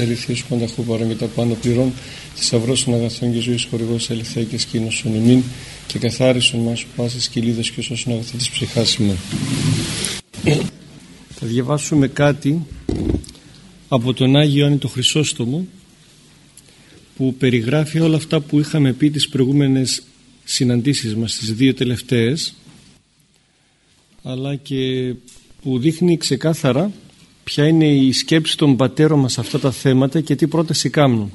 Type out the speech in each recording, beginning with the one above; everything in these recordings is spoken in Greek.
αληθείας που πανταχού παρόν και τα πάνω πληρών θησαυρός των αγαθών και ζωής χορηγός αληθέα και σκήνωσον ημίν και καθάρισον μας πάσης κυλίδος και σώσον αγαθή της ψυχάς ημών. Θα διαβάσουμε κάτι από τον Άγιο Ιωάννη το Χρυσόστομο που περιγράφει όλα αυτά που είχαμε πει τις προηγούμενες συναντήσεις μας τις δύο τελευταίες αλλά και που δείχνει ξεκάθαρα ποια είναι η σκέψη των πατέρων μας σε αυτά τα θέματα και τι πρόταση κάνουν.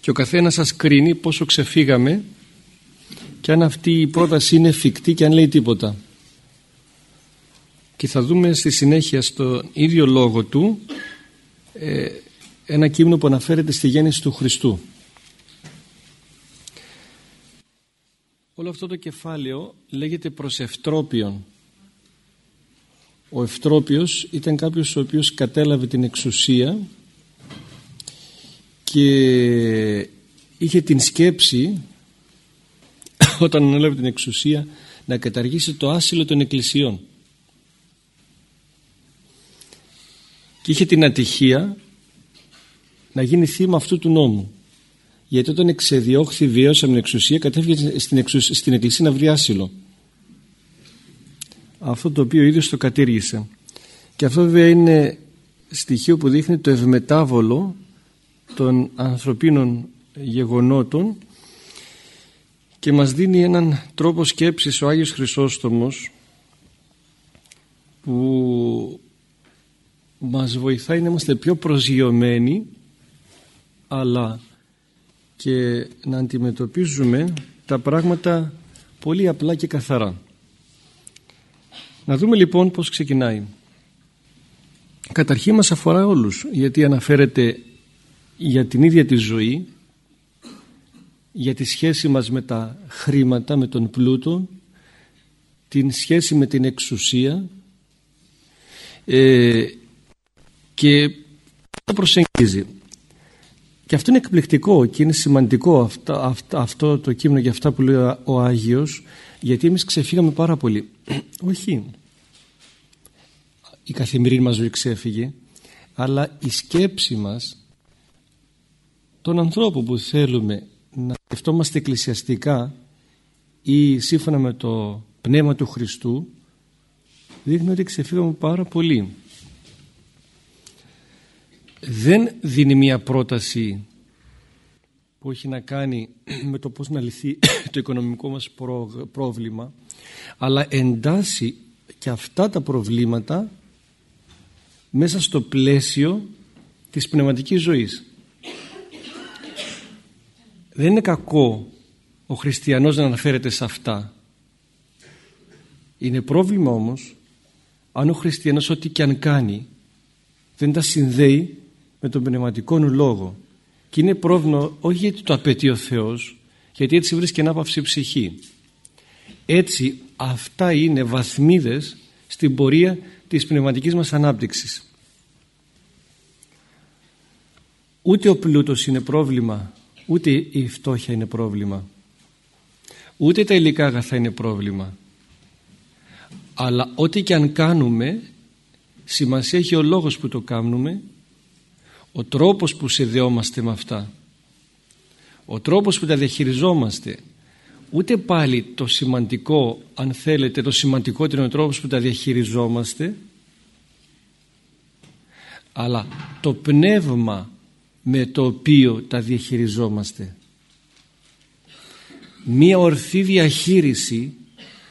Και ο καθένας σας κρίνει πόσο ξεφύγαμε και αν αυτή η πρόταση είναι εφικτή και αν λέει τίποτα. Και θα δούμε στη συνέχεια στο ίδιο λόγο του ε, ένα κείμενο που αναφέρεται στη γέννηση του Χριστού. Όλο αυτό το κεφάλαιο λέγεται προς Ευτρόπιον ο Ευτρόπιος ήταν κάποιος ο οποίος κατέλαβε την εξουσία και είχε την σκέψη όταν ανέλαβε την εξουσία να καταργήσει το άσυλο των εκκλησιών. Και είχε την ατυχία να γίνει θύμα αυτού του νόμου. Γιατί όταν εξεδιώχθη βίαιος από την εξουσία κατέφυγε στην, στην εκκλησία να βρει άσυλο αυτό το οποίο ο ίδιος το κατήργησε και αυτό βέβαια είναι στοιχείο που δείχνει το ευμετάβολο των ανθρωπίνων γεγονότων και μας δίνει έναν τρόπο σκέψης ο Άγιος Χρυσόστομος που μας βοηθάει να είμαστε πιο προσγειωμένοι αλλά και να αντιμετωπίζουμε τα πράγματα πολύ απλά και καθαρά. Να δούμε λοιπόν πώς ξεκινάει. Καταρχήν μας αφορά όλους γιατί αναφέρεται για την ίδια τη ζωή για τη σχέση μας με τα χρήματα, με τον πλούτο την σχέση με την εξουσία ε, και το προσεγγίζει. Και αυτό είναι εκπληκτικό και είναι σημαντικό αυτό, αυτό το κείμενο για αυτά που λέει ο Άγιος γιατί εμείς ξεφύγαμε πάρα πολύ. Όχι η καθημερινή μας ζωή ξέφυγε αλλά η σκέψη μας των ανθρώπων που θέλουμε να σκεφτόμαστε εκκλησιαστικά ή σύμφωνα με το πνεύμα του Χριστού δείχνει ότι ξεφύγαμε πάρα πολύ δεν δίνει μια πρόταση που έχει να κάνει με το πώς να λυθεί το οικονομικό μας πρόβλημα αλλά εντάσσει και αυτά τα προβλήματα μέσα στο πλαίσιο της πνευματικής ζωής. Δεν είναι κακό ο χριστιανός να αναφέρεται σε αυτά. Είναι πρόβλημα όμως αν ο χριστιανός ό,τι και αν κάνει δεν τα συνδέει με τον πνευματικό λόγο. Και είναι πρόβλημα όχι γιατί το απαιτεί ο Θεός, γιατί έτσι βρίσκει ανάπαυση ψυχή. Έτσι αυτά είναι βαθμίδες στην πορεία της πνευματικής μας ανάπτυξης. Ούτε ο πλούτος είναι πρόβλημα, ούτε η φτώχεια είναι πρόβλημα. Ούτε τα υλικά αγαθά είναι πρόβλημα. Αλλά ό,τι και αν κάνουμε, σημασία έχει ο λόγος που το κάνουμε, ο τρόπος που συνδεόμαστε με αυτά, ο τρόπος που τα διαχειριζόμαστε, ούτε πάλι το σημαντικό αν θέλετε το σημαντικότερο είναι ο τρόπος που τα διαχειριζόμαστε αλλά το πνεύμα με το οποίο τα διαχειριζόμαστε. Μία ορθή διαχείριση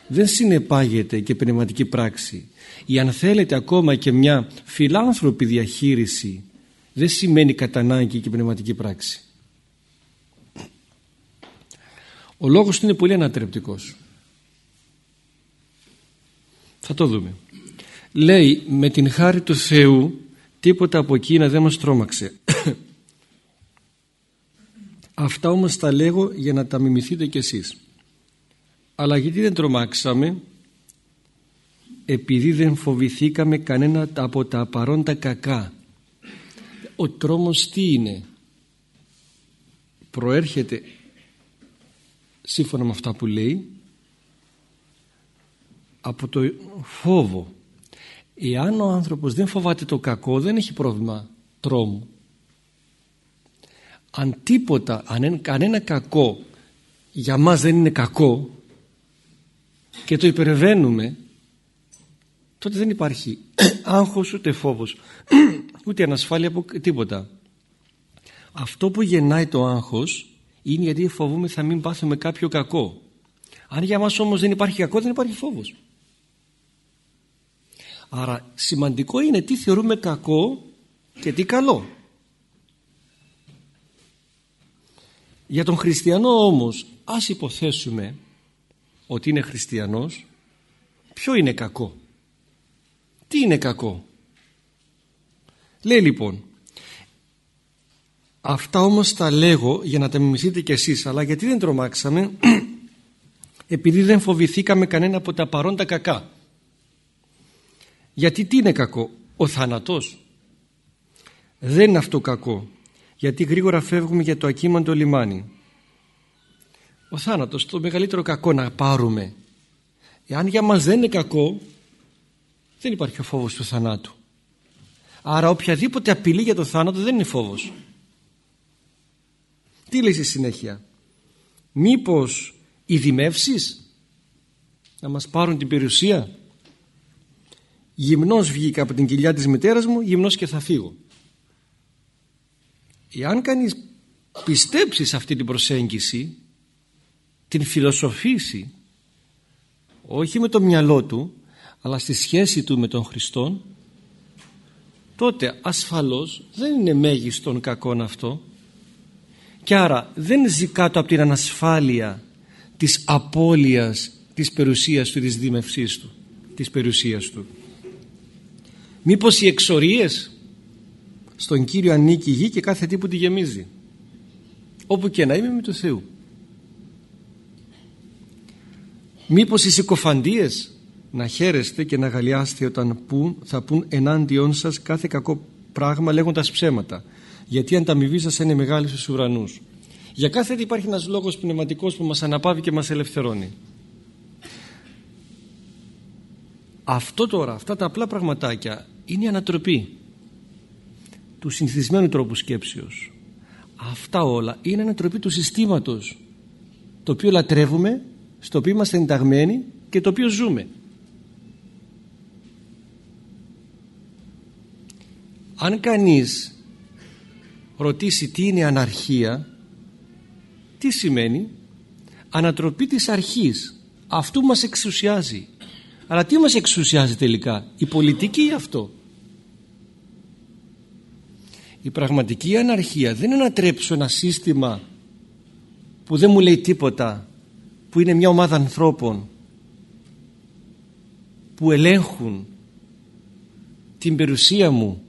δεν συνεπάγεται και πνευματική πράξη. Ή αν θέλετε ακόμα και μια φιλάνθρωπη διαχείριση δεν σημαίνει κατά ανάγκη και πνευματική πράξη ο λόγος του είναι πολύ ανατρεπτικός. Θα το δούμε. Λέει με την χάρη του Θεού τίποτα από εκείνα δεν μας τρόμαξε. Αυτά όμως τα λέγω για να τα μιμηθείτε κι εσείς. Αλλά γιατί δεν τρομάξαμε επειδή δεν φοβηθήκαμε κανένα από τα παρόντα κακά. Ο τρόμος τι είναι; Προέρχεται σύμφωνα με αυτά που λέει από το φόβο εάν ο άνθρωπος δεν φοβάται το κακό δεν έχει πρόβλημα τρόμου αν τίποτα, αν κανένα κακό για μας δεν είναι κακό και το υπερβαίνουμε τότε δεν υπάρχει άγχος ούτε φόβος ούτε ανασφάλεια από τίποτα. Αυτό που γεννάει το άγχος είναι γιατί φοβούμε θα μην πάθουμε κάποιο κακό. Αν για μας όμως δεν υπάρχει κακό δεν υπάρχει φόβος. Άρα σημαντικό είναι τι θεωρούμε κακό και τι καλό. Για τον χριστιανό όμως ας υποθέσουμε ότι είναι χριστιανός ποιο είναι κακό; Τι είναι κακό; Λέει λοιπόν αυτά όμως τα λέγω για να τα μιμηθείτε κι εσείς αλλά γιατί δεν τρομάξαμε επειδή δεν φοβηθήκαμε κανένα από τα παρόντα κακά. Γιατί τι είναι κακό; Ο θάνατος. Δεν είναι αυτό κακό γιατί γρήγορα φεύγουμε για το ακίμαντο λιμάνι. Ο θάνατος το μεγαλύτερο κακό να πάρουμε. Εάν για μας δεν είναι κακό δεν υπάρχει ο φόβος του θανάτου. Άρα οποιαδήποτε απειλή για το θάνατο δεν είναι φόβος. Τι λέει στη συνέχεια; Μήπως οι δημεύσεις να μας πάρουν την περιουσία; Γυμνός βγήκα από την κοιλιά της μητέρας μου γυμνός και θα φύγω. Εάν κανείς πιστέψει σε αυτή την προσέγγιση την φιλοσοφήσει όχι με το μυαλό του αλλά στη σχέση του με τον Χριστό τότε ασφαλώς δεν είναι μέγιστον κακόν αυτό και άρα δεν ζει κάτω από την ανασφάλεια της απώλειας της περιουσίας του, της δίμευσής του, της περιουσίας του. Μήπως οι εξορίες στον Κύριο ανήκει η γη και κάθε τι που τη γεμίζει. Όπου και να είμαι με το Θεού. Μήπως οι συκοφαντίες να χαίρεστε και να γαλιάστε όταν πούν, θα πούν ενάντιον σας κάθε κακό πράγμα λέγοντας ψέματα γιατί αν τα αμοιβή σας είναι μεγάλη στους ουρανούς. Για κάθε τι υπάρχει ένας λόγος πνευματικός που μας αναπαύει και μας ελευθερώνει. Αυτό τώρα, αυτά τα απλά πραγματάκια είναι η ανατροπή του συνηθισμένου τρόπου σκέψεως. Αυτά όλα είναι ανατροπή του συστήματος το οποίο λατρεύουμε στο οποίο είμαστε ενταγμένοι και το οποίο ζούμε αν κανείς ρωτήσει τι είναι αναρχία τι σημαίνει; Ανατροπή της αρχής. Αυτού μας εξουσιάζει. Αλλά τι μας εξουσιάζει τελικά; Η πολιτική ή αυτό; Η πραγματική αναρχία δεν είναι να τρέψω ένα σύστημα που δεν μου λέει τίποτα που είναι μια ομάδα ανθρώπων που ελέγχουν την περιουσία μου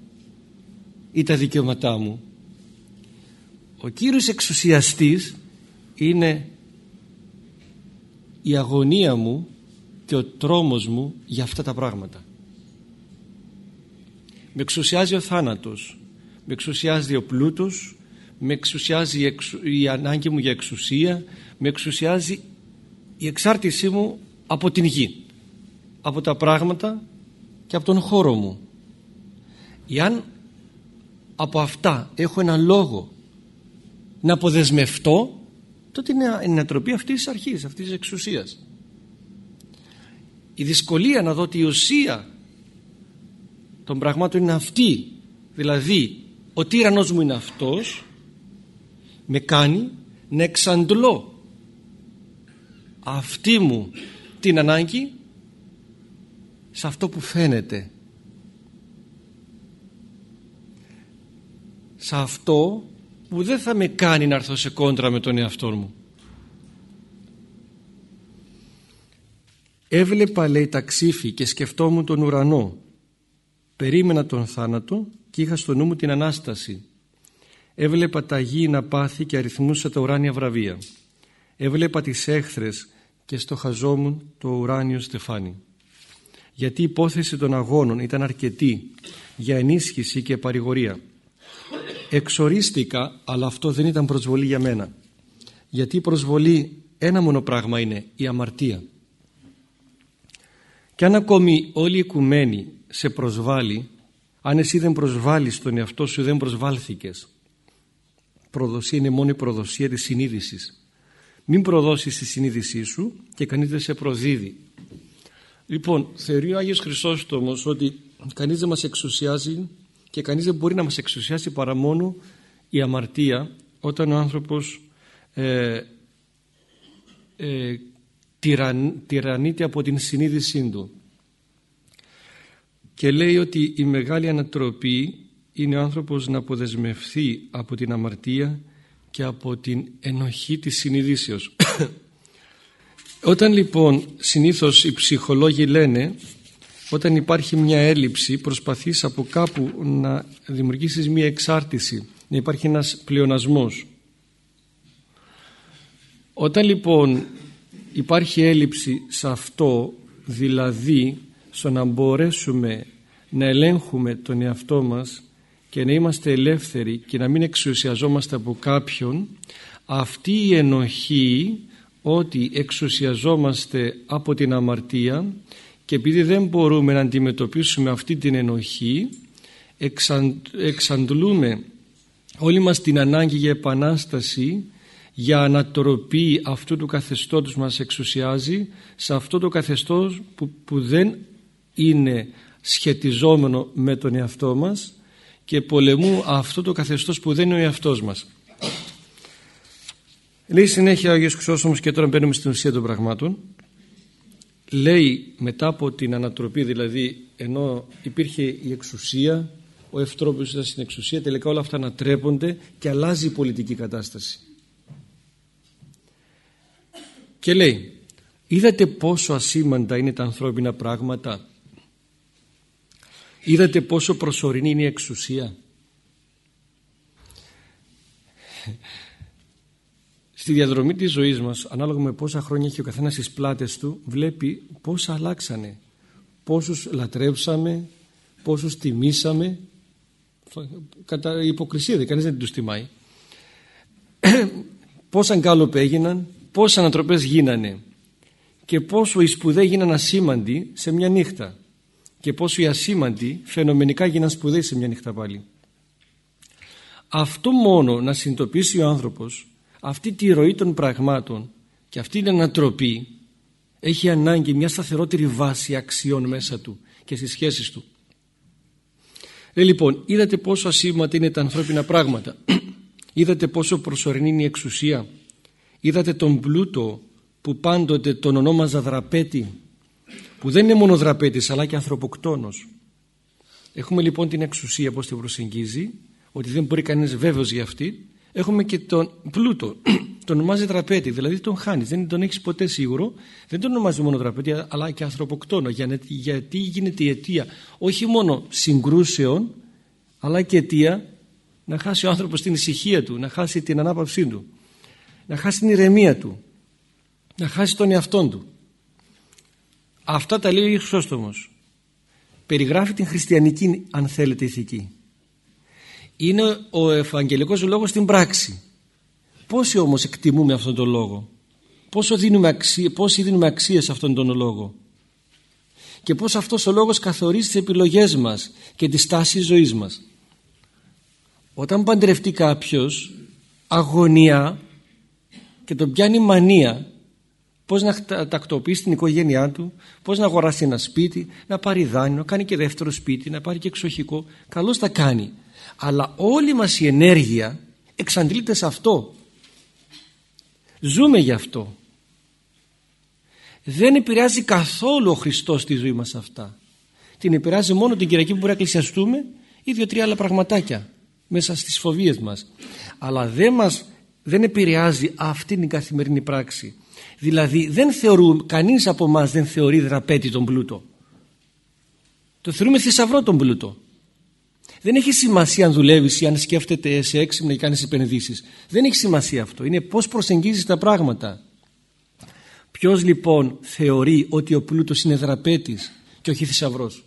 ή τα δικαιώματά μου. Ο κύριος εξουσιαστής είναι η αγωνία μου και ο τρόμος μου για αυτά τα πράγματα. Με εξουσιάζει ο θάνατος με εξουσιάζει ο πλούτος με εξουσιάζει η ανάγκη μου για εξουσία με εξουσιάζει η εξάρτησή μου από την γη από τα πράγματα και από τον χώρο μου. Εάν από αυτά έχω ένα λόγο να αποδεσμευτώ τότε είναι η ανατροπή αυτής της αρχής, αυτής της εξουσίας. Η δυσκολία να δω ότι η ουσία των πραγμάτων είναι αυτή δηλαδή ο τύρανος μου είναι αυτός με κάνει να εξαντλώ αυτή μου την ανάγκη σε αυτό που φαίνεται σε αυτό που δεν θα με κάνει να έρθω σε κόντρα με τον εαυτό μου. Έβλεπα λέει τα ξύφη και σκεφτόμουν τον ουρανό. Περίμενα τον θάνατο και είχα στο νου μου την Ανάσταση. Έβλεπα τα γήινα πάθη και αριθμούσα τα ουράνια βραβεία. Έβλεπα τις έχθρες και στοχαζόμουν το ουράνιο στεφάνι. Γιατί η υπόθεση των αγώνων ήταν αρκετή για ενίσχυση και παρηγορία εξορίστηκα αλλά αυτό δεν ήταν προσβολή για μένα. Γιατί η προσβολή ένα μόνο πράγμα είναι η αμαρτία. Και αν ακόμη όλοι οι οικουμένοι σε προσβάλλει αν εσύ δεν προσβάλλεις τον εαυτό σου δεν προσβάλθηκες. Προδοσία είναι μόνο η προδοσία της συνείδησης. Μην προδώσεις τη συνείδησή σου και κανείς δεν σε προδίδει. Λοιπόν θεωρεί ο Άγιος Χρυσόστομος ότι κανείς δεν μας εξουσιάζει και κανείς δεν μπορεί να μας εξουσιάσει παρά μόνο η αμαρτία όταν ο άνθρωπος ε, ε, τυραννείται από την συνείδησή του και λέει ότι η μεγάλη ανατροπή είναι ο άνθρωπος να αποδεσμευθεί από την αμαρτία και από την ενοχή της συνειδήσεως. Όταν λοιπόν συνήθως οι ψυχολόγοι λένε όταν υπάρχει μια έλλειψη προσπαθείς από κάπου να δημιουργήσεις μια εξάρτηση να υπάρχει ένας πλεονασμός. Όταν λοιπόν υπάρχει έλλειψη σε αυτό δηλαδή στο να μπορέσουμε να ελέγχουμε τον εαυτό μας και να είμαστε ελεύθεροι και να μην εξουσιαζόμαστε από κάποιον αυτή η ενοχή ότι εξουσιαζόμαστε από την αμαρτία και επειδή δεν μπορούμε να αντιμετωπίσουμε αυτή την ενοχή εξαντλούμε όλη μας την ανάγκη για επανάσταση για ανατροπή αυτού του καθεστώτος μας εξουσιάζει σε αυτό το καθεστώς που, που δεν είναι σχετιζόμενο με τον εαυτό μας και πολεμού αυτό το καθεστώς που δεν είναι ο εαυτός μας. Λέει συνέχεια ο Άγιος Χρυσόσωμος και τώρα μπαίνουμε στην ουσία των πραγμάτων λέει μετά από την ανατροπή δηλαδή ενώ υπήρχε η εξουσία ο ευτρόπιος ήταν στην εξουσία τελικά όλα αυτά ανατρέπονται και αλλάζει η πολιτική κατάσταση. Και λέει είδατε πόσο ασήμαντα είναι τα ανθρώπινα πράγματα; Είδατε πόσο προσωρινή είναι η εξουσία; Στη διαδρομή της ζωής μας ανάλογα με πόσα χρόνια έχει ο καθένας στις πλάτες του βλέπει πόσα αλλάξανε. Πόσους λατρέψαμε πόσους τιμήσαμε. Κατά υποκρισία δεν κανείς δεν τους τιμάει. Πόσα γκάλωπ έγιναν πόσες ανατροπές γίνανε. Και πόσο οι σπουδαίοι γίναν ασήμαντοι σε μια νύχτα. Και πόσο οι ασήμαντοι φαινομενικά γίναν σπουδαίοι σε μια νύχτα πάλι. Αυτό μόνο να συνειδητοποιήσει ο άνθρωπος αυτή τη ροή των πραγμάτων και αυτή την ανατροπή έχει ανάγκη μια σταθερότερη βάση αξιών μέσα του και στις σχέσεις του. Ε, λοιπόν, είδατε πόσο ασήμαντα είναι τα ανθρώπινα πράγματα. είδατε πόσο προσωρινή είναι η εξουσία είδατε τον πλούτο που πάντοτε τον ονόμαζα δραπέτη που δεν είναι μόνο δραπέτης αλλά και ανθρωποκτόνος έχουμε λοιπόν την εξουσία πως την προσεγγίζει ότι δεν μπορεί κανείς βέβαιος για αυτή έχουμε και τον πλούτο. Τον ονομάζει δραπέτη δηλαδή τον χάνεις. Δεν τον έχεις ποτέ σίγουρο. Δεν τον ονομάζει μόνο δραπέτη αλλά και ανθρωποκτόνο. Γιατί γίνεται η αιτία όχι μόνο συγκρούσεων αλλά και αιτία να χάσει ο άνθρωπος την ησυχία του να χάσει την ανάπαυσή του να χάσει την ηρεμία του να χάσει τον εαυτό του. Αυτά τα λέει ο Ιησούστομος περιγράφει την χριστιανική αν θέλετε ηθική είναι ο Ευαγγελικός λόγος στην πράξη πόσοι όμως εκτιμούμε αυτόν τον λόγο; Πόσο δίνουμε αξία, πόσοι δίνουμε αξία σε αυτόν τον λόγο; Και πώς αυτός ο λόγος καθορίζει τις επιλογές μας και τη στάση ζωής μας; Όταν παντρευτεί κάποιος αγωνία και τον πιάνει μανία πώς να τακτοποιήσει την οικογένειά του, πώς να αγοράσει ένα σπίτι, να πάρει δάνειο, να κάνει και δεύτερο σπίτι, να πάρει και εξοχικό. Καλώς τα κάνει. Αλλά όλη μας η ενέργεια εξαντλείται σε αυτό. Ζούμε γι' αυτό. Δεν επηρεάζει καθόλου ο Χριστός τη ζωή μας αυτά. Την επηρεάζει μόνο την Κυριακή που μπορεί να εκκλησιαστούμε ή δύο-τρία άλλα πραγματάκια μέσα στις φοβίες μας. Αλλά δεν μας δεν επηρεάζει αυτή την καθημερινή πράξη. Δηλαδή δεν θεωρούμε, κανείς από εμά δεν θεωρεί δραπέτη τον πλούτο. Το θεωρούμε θησαυρό τον πλούτο. Δεν έχει σημασία αν δουλεύεις ή αν σκέφτεται σε έξυπνα ή κάνεις επενδύσεις. Δεν έχει σημασία αυτό. Είναι πώς προσεγγίζεις τα πράγματα. Ποιος λοιπόν θεωρεί ότι ο πλούτος είναι δραπέτης και όχι θησαυρός;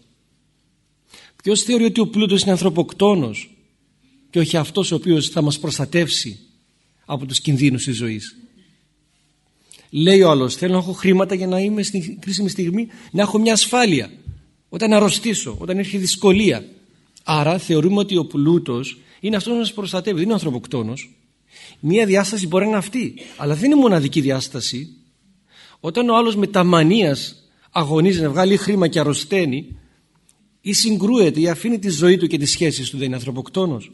Ποιος θεωρεί ότι ο πλούτος είναι ανθρωποκτόνος και όχι αυτός ο οποίος θα μας προστατεύσει από τους κινδύνους της ζωής; Λέει ο άλλος θέλω να έχω χρήματα για να είμαι στην κρίσιμη στιγμή να έχω μια ασφάλεια. όταν αρρωστήσω, όταν έρχεται δυσκολία. Άρα θεωρούμε ότι ο πλούτος είναι αυτός που μας προστατεύει, δεν είναι ο ανθρωποκτόνος. Μία διάσταση μπορεί να είναι αυτή, αλλά δεν είναι μοναδική διάσταση. Όταν ο άλλος με τα μανίας αγωνίζει να βγάλει χρήμα και αρρωσταίνει ή συγκρούεται ή αφήνει τη ζωή του και τις σχέσεις του δεν είναι ανθρωποκτόνος.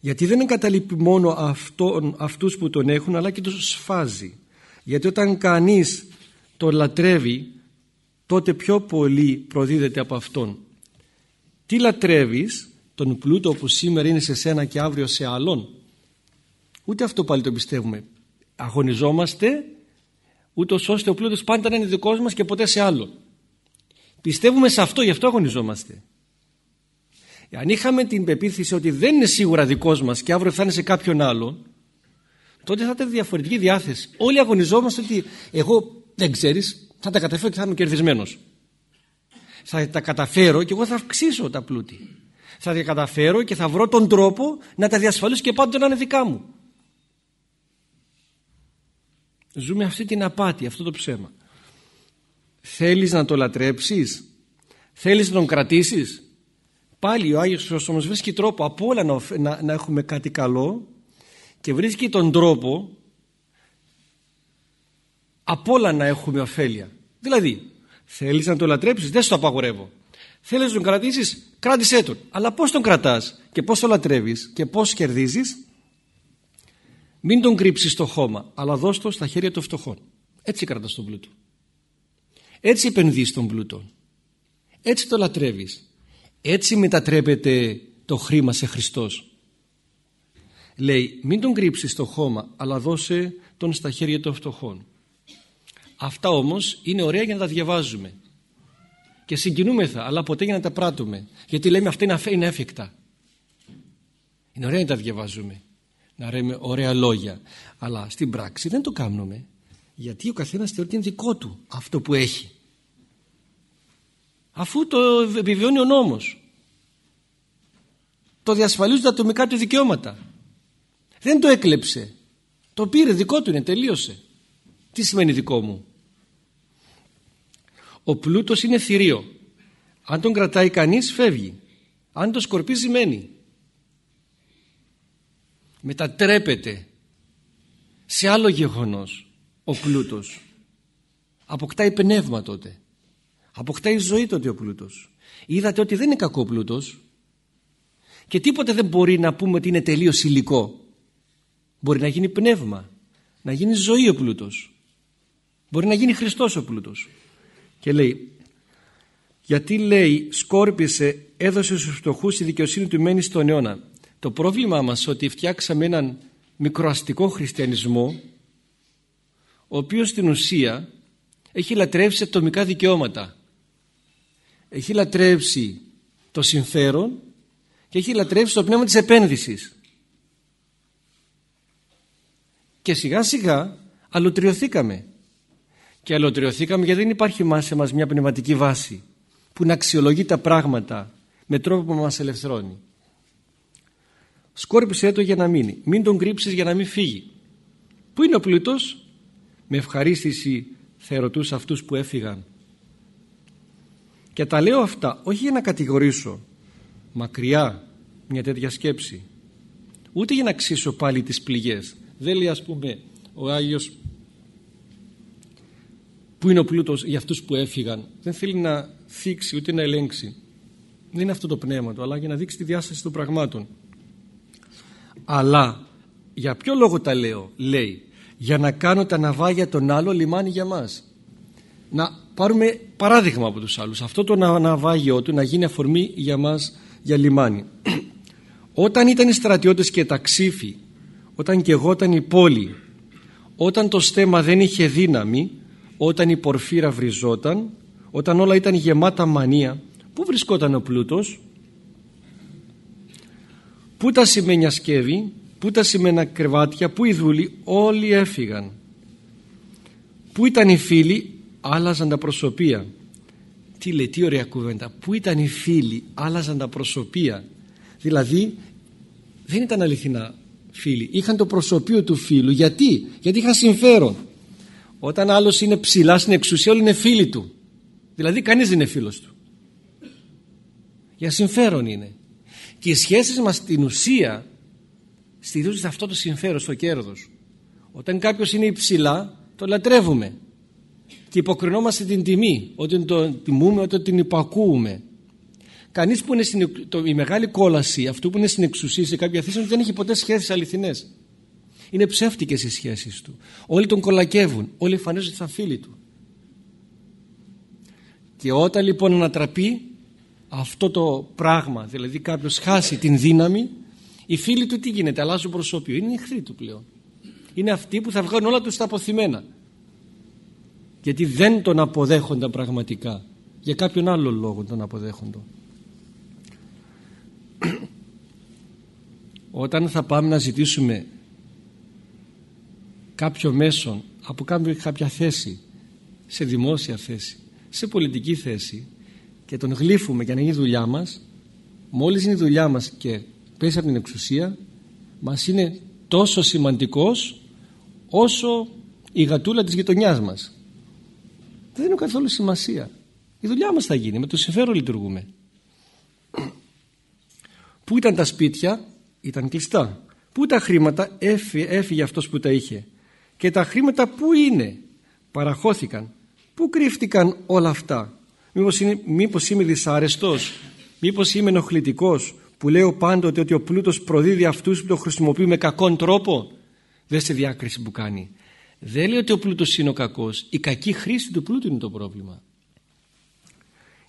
Γιατί δεν εγκαταλείπει μόνο αυτόν, αυτούς που τον έχουν αλλά και τους σφάζει. Γιατί όταν κανείς το λατρεύει τότε πιο πολύ προδίδεται από αυτόν. Τι λατρεύεις τον πλούτο που σήμερα είναι σε σένα και αύριο σε άλλον; Ούτε αυτό πάλι το πιστεύουμε. Αγωνιζόμαστε ούτως ώστε ο πλούτος πάντα να είναι δικός μας και ποτέ σε άλλον. Πιστεύουμε σε αυτό, γι' αυτό αγωνιζόμαστε. Αν είχαμε την πεποίθηση ότι δεν είναι σίγουρα δικός μας και αύριο θα είναι σε κάποιον άλλον, τότε θα ήταν διαφορετική διάθεση. Όλοι αγωνιζόμαστε ότι εγώ δεν ξέρεις, θα τα καταφέρω και θα είμαι κερδισμένος. Θα τα καταφέρω και εγώ θα αυξήσω τα πλούτη. Θα τα καταφέρω και θα βρω τον τρόπο να τα διασφαλίσω και πάντοτε να είναι δικά μου. Ζούμε αυτή την απάτη, αυτό το ψέμα. Θέλεις να το λατρέψεις, θέλεις να τον κρατήσεις; Πάλι ο Άγιος Χριστός βρίσκει τρόπο από όλα να, να, να έχουμε κάτι καλό και βρίσκει τον τρόπο από όλα να έχουμε ωφέλεια. Δηλαδή, θέλεις να το λατρέψεις, δεν σου το απαγορεύω. Θέλεις να τον κρατήσεις, κράτησέ τον. Αλλά πώς τον κρατάς και πώς το λατρεύεις και πώς κερδίζεις; Μην τον κρύψεις στο χώμα, αλλά δώσ' το στα χέρια των φτωχών. Έτσι κρατάς τον πλούτο. Έτσι επενδύεις τον πλούτο. Έτσι το λατρεύεις. Έτσι μετατρέπεται το χρήμα σε Χριστός. Λέει μην τον κρύψεις στο χώμα αλλά δώσε τον στα χέρια των φτωχών. Αυτά όμως είναι ωραία για να τα διαβάζουμε. Και συγκινούμεθα, αλλά ποτέ για να τα πράττουμε. Γιατί λέμε αυτά είναι έφεκτα. Είναι ωραία να τα διαβάζουμε. Να λέμε ωραία λόγια. Αλλά στην πράξη δεν το κάνουμε. Γιατί ο καθένας θεωρεί ότι είναι δικό του αυτό που έχει. Αφού το επιβιώνει ο νόμος. Το διασφαλίζουν τα ατομικά του δικαιώματα. Δεν το έκλεψε. Το πήρε δικό του είναι, τελείωσε. Τι σημαίνει δικό μου; Ο πλούτος είναι θηρίο. Αν τον κρατάει κανείς φεύγει. Αν το σκορπίζει μένει. Μετατρέπεται σε άλλο γεγονός ο πλούτος. Αποκτάει πνεύμα τότε. Αποκτάει ζωή τότε ο πλούτος. Είδατε ότι δεν είναι κακό πλούτος. Και τίποτε δεν μπορεί να πούμε ότι είναι τελείως υλικό. Μπορεί να γίνει πνεύμα. Να γίνει ζωή ο πλούτος. Μπορεί να γίνει Χριστός ο πλούτος. Και λέει γιατί λέει σκόρπισε έδωσε στους φτωχούς η δικαιοσύνη του μένει στον αιώνα. Το πρόβλημά μας ότι φτιάξαμε έναν μικροαστικό χριστιανισμό ο οποίος στην ουσία έχει λατρεύσει ατομικά δικαιώματα. Έχει λατρεύσει το συμφέρον και έχει λατρεύσει το πνεύμα της επένδυσης. Και σιγά σιγά αλωτριωθήκαμε. Και αλωτριωθήκαμε γιατί δεν υπάρχει σε μας μια πνευματική βάση που να αξιολογεί τα πράγματα με τρόπο που μας ελευθερώνει. Σκόρπισε το για να μείνει. Μην τον κρύψεις για να μην φύγει. Πού είναι ο πλούτος; Με ευχαρίστηση θα ερωτούσα αυτούς που έφυγαν. Και τα λέω αυτά όχι για να κατηγορήσω μακριά μια τέτοια σκέψη ούτε για να αξίσω πάλι τις πληγές. Δεν λέει ας πούμε ο Άγιος που είναι ο πλούτος για αυτούς που έφυγαν. Δεν θέλει να θίξει ούτε να ελέγξει. Δεν είναι αυτό το πνεύμα του αλλά για να δείξει τη διάσταση των πραγμάτων. Αλλά για ποιο λόγο τα λέω λέει για να κάνω τα ναυάγια των άλλων λιμάνι για μας. Να πάρουμε παράδειγμα από τους άλλους. Αυτό το ναυάγιο του να γίνει αφορμή για μας για λιμάνι. Όταν ήταν οι στρατιώτες και τα ξύφη όταν και εγώ ήταν η πόλη όταν το στέμα δεν είχε δύναμη όταν η πορφύρα βριζόταν όταν όλα ήταν γεμάτα μανία πού βρισκόταν ο πλούτος; Πού τα σημαίνια σκεύη πού τα σημαίνα κρεβάτια πού οι δούλοι όλοι έφυγαν. Πού ήταν οι φίλοι άλλαζαν τα προσωπία. Τι λέει τι ωραία κουβέντα. Πού ήταν οι φίλοι άλλαζαν τα προσωπία. Δηλαδή δεν ήταν αληθινά φίλοι. Είχαν το προσωπείο του φίλου. Γιατί; Γιατί είχαν συμφέρον όταν άλλος είναι ψηλά στην εξουσία όλοι είναι φίλοι του Δηλαδή κανείς δεν είναι φίλος του. Για συμφέρον είναι. Και οι σχέσεις μας στην ουσία στηρίζονται σε αυτό το συμφέρον, στο κέρδος. Όταν κάποιος είναι υψηλά, το λατρεύουμε. Και υποκρινόμαστε την τιμή, όταν τον τιμούμε, όταν την υπακούουμε. Κανείς που είναι στην, το, η μεγάλη κόλαση, αυτού που είναι στην εξουσία σε κάποια θέση, δεν έχει ποτέ σχέσεις αληθινές. Είναι ψεύτικες οι σχέσεις του. Όλοι τον κολακεύουν, όλοι εμφανίζονται σαν φίλοι του. Και όταν λοιπόν ανατραπεί αυτό το πράγμα, δηλαδή κάποιος χάσει την δύναμη, οι φίλοι του τι γίνεται, αλλάζουν προσώπιο. Είναι εχθροί του πλέον. Είναι αυτοί που θα βγάλουν όλα τους τα αποθυμένα. Γιατί δεν τον αποδέχονται πραγματικά. Για κάποιον άλλο λόγο τον αποδέχονται. Όταν θα πάμε να ζητήσουμε κάποιο μέσο από κάποια θέση, σε δημόσια θέση, σε πολιτική θέση και τον γλύφουμε για να είναι η δουλειά μας μόλις είναι η δουλειά μας και πέσει από την εξουσία μας είναι τόσο σημαντικός όσο η γατούλα της γειτονιάς μας. Δεν είναι καθόλου σημασία. Η δουλειά μας θα γίνει με το συμφέρον λειτουργούμε. Πού ήταν τα σπίτια; Ήταν κλειστά. Πού τα χρήματα; Έφυγε, έφυγε αυτός που τα είχε και τα χρήματα πού είναι; Παραχώθηκαν Πού κρύφτηκαν όλα αυτά; Μήπως, είναι, μήπως είμαι δυσάρεστος; Μήπως είμαι ενοχλητικός που λέω πάντοτε ότι ο πλούτος προδίδει αυτούς που το χρησιμοποιεί με κακόν τρόπο; Δεν σε διάκριση που κάνει. Δεν λέει ότι ο πλούτος είναι ο κακός. Η κακή χρήση του πλούτου είναι το πρόβλημα.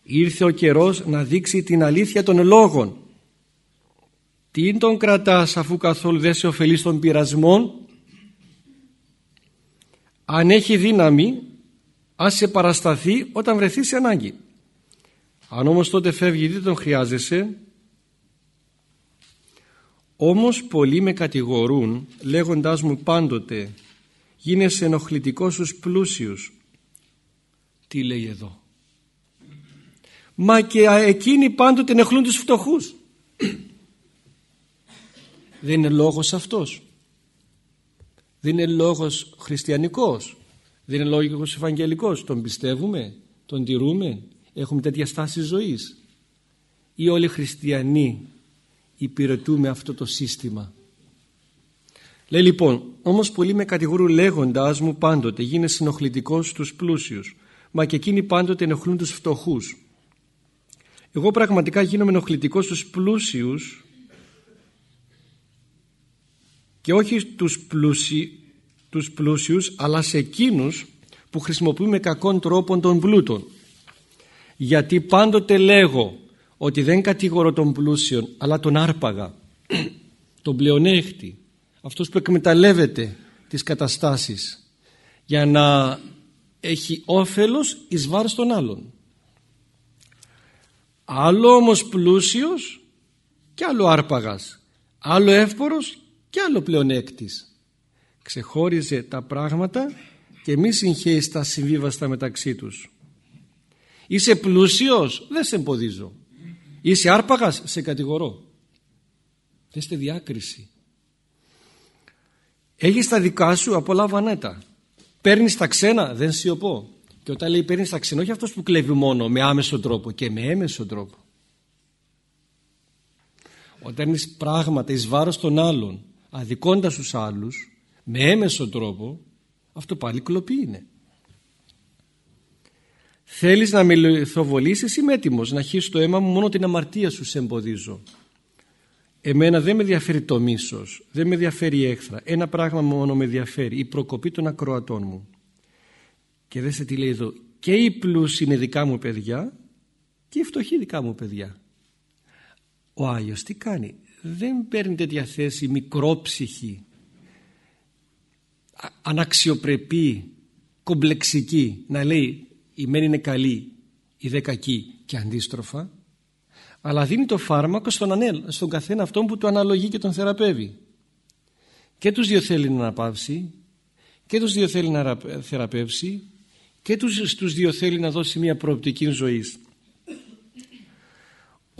Ήρθε ο καιρός να δείξει την αλήθεια των λόγων. Τι τον κρατάς αφού καθόλου δεν σε ωφελεί των πειρασμών. Αν έχει δύναμη ας σε παρασταθεί όταν βρεθεί σε ανάγκη. Αν όμως τότε φεύγει δεν τον χρειάζεσαι όμως πολλοί με κατηγορούν λέγοντάς μου πάντοτε γίνεσαι ενοχλητικός στους πλούσιους. Τι λέει εδώ. Μα και εκείνοι πάντοτε ενοχλούν τους φτωχούς. Δεν είναι λόγος αυτός. Δεν είναι λόγος χριστιανικός. Δεν είναι λόγος ευαγγελικός. Τον πιστεύουμε, τον τηρούμε, έχουμε τέτοια στάση ζωής. Ή όλοι οι χριστιανοί υπηρετούμε αυτό το σύστημα. Λέει λοιπόν, όμως πολλοί με κατηγορούν λέγοντας μου πάντοτε γίνε συνοχλητικός στους πλούσιους, μα και εκείνοι πάντοτε ενοχλούν τους φτωχούς. Εγώ πραγματικά γίνομαι ενοχλητικός στους πλούσιους και όχι τους πλούσιους τους πλούσιους αλλά σε εκείνους που χρησιμοποιούν με κακόν τρόπο τον πλούτον. Γιατί πάντοτε λέγω ότι δεν κατηγορώ τον πλούσιον αλλά τον άρπαγα, τον πλεονέχτη, αυτός που εκμεταλλεύεται τις καταστάσεις για να έχει όφελος εις βάρος των άλλων. Άλλο όμως πλούσιος και άλλο άρπαγας, άλλο εύπορος και άλλο πλεονέκτης ξεχώριζε τα πράγματα και μη συγχαίεις τα συμβίβαστα μεταξύ τους. Είσαι πλούσιος, δεν σε εμποδίζω. Είσαι άρπαγας, σε κατηγορώ. Δέστε διάκριση. Έχεις τα δικά σου, απολάβω ανέτα. Παίρνεις τα ξένα, δεν σιωπώ. Και όταν λέει παίρνεις τα ξένα, όχι αυτός που κλέβει μόνο με άμεσο τρόπο και με έμεσο τρόπο. Όταν είσαι πράγματα εις βάρος των άλλων, αδικώντας τους άλλους, με έμεσο τρόπο αυτό πάλι κλοπή είναι. Θέλεις να με λιθοβολήσεις είμαι έτοιμος. Να χύσεις το αίμα μου μόνο την αμαρτία σου σε εμποδίζω. Εμένα δεν με ενδιαφέρει το μίσος δεν με ενδιαφέρει η έχθρα. Ένα πράγμα μόνο με ενδιαφέρει η προκοπή των ακροατών μου. Και δεν σε τι λέει εδώ και οι πλούσιοι είναι δικά μου παιδιά και οι φτωχοί δικά μου παιδιά ο Άγιος τι κάνει δεν παίρνει τέτοια θέση μικρόψυχη αναξιοπρεπή, κομπλεξική να λέει η μεν είναι καλή, η δε κακή και αντίστροφα αλλά δίνει το φάρμακο στον, ανέλ, στον καθένα αυτόν που του αναλογεί και τον θεραπεύει. Και τους δύο θέλει να αναπαύσει και τους δύο θέλει να θεραπεύσει και τους, τους δύο θέλει να δώσει μια προοπτική ζωής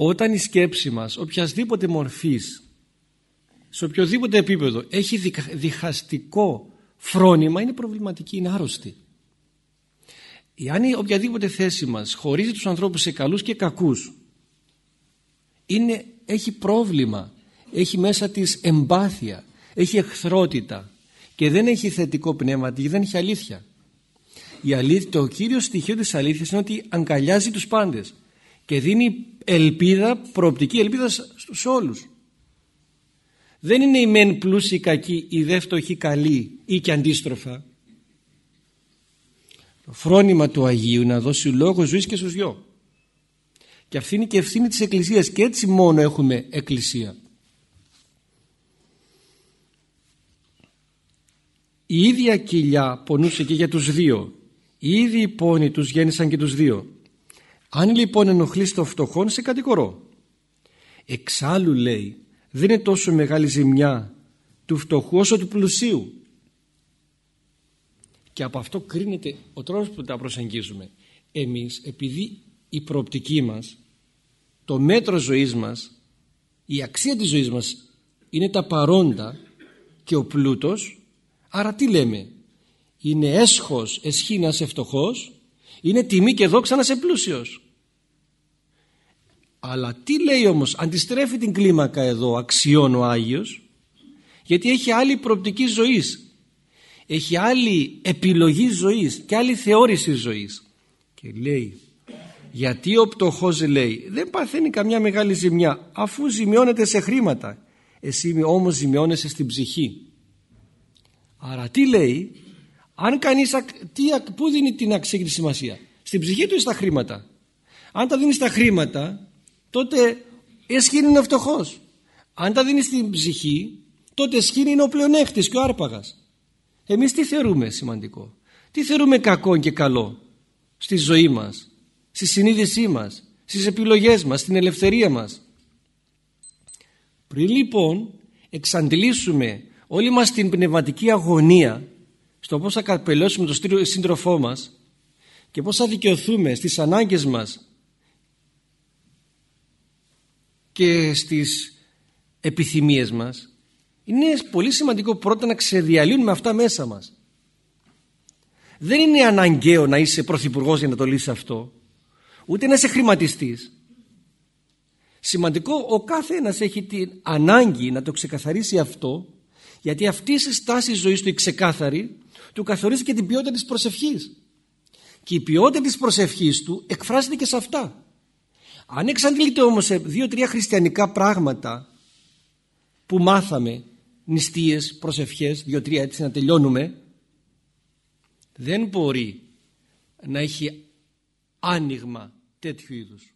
όταν η σκέψη μας οποιασδήποτε μορφής σε οποιοδήποτε επίπεδο έχει διχαστικό φρόνημα είναι προβληματική, είναι άρρωστη. Εάν η οποιαδήποτε θέση μας χωρίζει τους ανθρώπους σε καλούς και κακούς είναι, έχει πρόβλημα, έχει μέσα της εμπάθεια, έχει εχθρότητα και δεν έχει θετικό πνεύμα, δεν έχει αλήθεια. Η αλήθεια. Το κύριο στοιχείο της αλήθειας είναι ότι αγκαλιάζει τους πάντες και δίνει ελπίδα, προοπτική ελπίδα στους όλους. Δεν είναι η μεν πλούσιοι κακοί, η δε φτωχοί καλοί ή και αντίστροφα. Το φρόνημα του Αγίου να δώσει λόγο ζωής και στους δυο. Και αυτή είναι και ευθύνη της Εκκλησίας και έτσι μόνο έχουμε Εκκλησία. Η ίδια κοιλιά πονούσε και για τους δύο. Οι ίδιοι πόνοι τους γέννησαν και τους δύο. Αν λοιπόν ενοχλείς το φτωχόν σε κατηγορώ. Εξάλλου λέει δεν είναι τόσο μεγάλη ζημιά του φτωχού όσο του πλουσίου. Και από αυτό κρίνεται ο τρόπος που τα προσεγγίζουμε. Εμείς επειδή η προοπτική μας, το μέτρο ζωής μας, η αξία της ζωής μας είναι τα παρόντα και ο πλούτος, άρα τι λέμε; Είναι έσχος εσχή να είσαι φτωχός, είναι τιμή και δόξα να είσαι πλούσιος. Αλλά τι λέει όμως, αντιστρέφει την κλίμακα εδώ αξιών ο Άγιος, γιατί έχει άλλη προοπτική ζωής. Έχει άλλη επιλογή ζωής και άλλη θεώρηση ζωής. Και λέει γιατί ο πτωχός λέει δεν παθαίνει καμιά μεγάλη ζημιά αφού ζημιώνεται σε χρήματα. Εσύ όμως ζημιώνεσαι στην ψυχή. Άρα τι λέει αν κανείς τι, πού δίνει την αξία και τη σημασία; Στην ψυχή του ή στα χρήματα; Αν τα δίνει στα χρήματα τότε εσχήνει είναι φτωχός αν τα δίνει στην ψυχή τότε εσχήνει είναι ο πλεονέκτης και ο άρπαγας εμείς τι θεωρούμε σημαντικό; Τι θεωρούμε κακό και καλό στη ζωή μας, στη συνείδησή μας, στις επιλογές μας, στην ελευθερία μας; Πριν λοιπόν εξαντλήσουμε όλη μας την πνευματική αγωνία στο πώς θα καπελώσουμε τον σύντροφό μας και πώς θα δικαιωθούμε στις ανάγκες μας και στις επιθυμίες μας είναι πολύ σημαντικό πρώτα να ξεδιαλύνουμε αυτά μέσα μας. Δεν είναι αναγκαίο να είσαι πρωθυπουργός για να το λύσει αυτό. Ούτε να είσαι χρηματιστής. Σημαντικό ο κάθε ένας έχει την ανάγκη να το ξεκαθαρίσει αυτό γιατί αυτή η στάση ζωής του η ξεκάθαρη του καθορίζει και την ποιότητα της προσευχής. Και η ποιότητα της προσευχής του εκφράζεται και σε αυτά. Αν εξαντλείται όμως σε δύο-τρία χριστιανικά πράγματα που μάθαμε νηστείες, προσευχές, δύο-τρία έτσι να τελειώνουμε δεν μπορεί να έχει άνοιγμα τέτοιου είδους.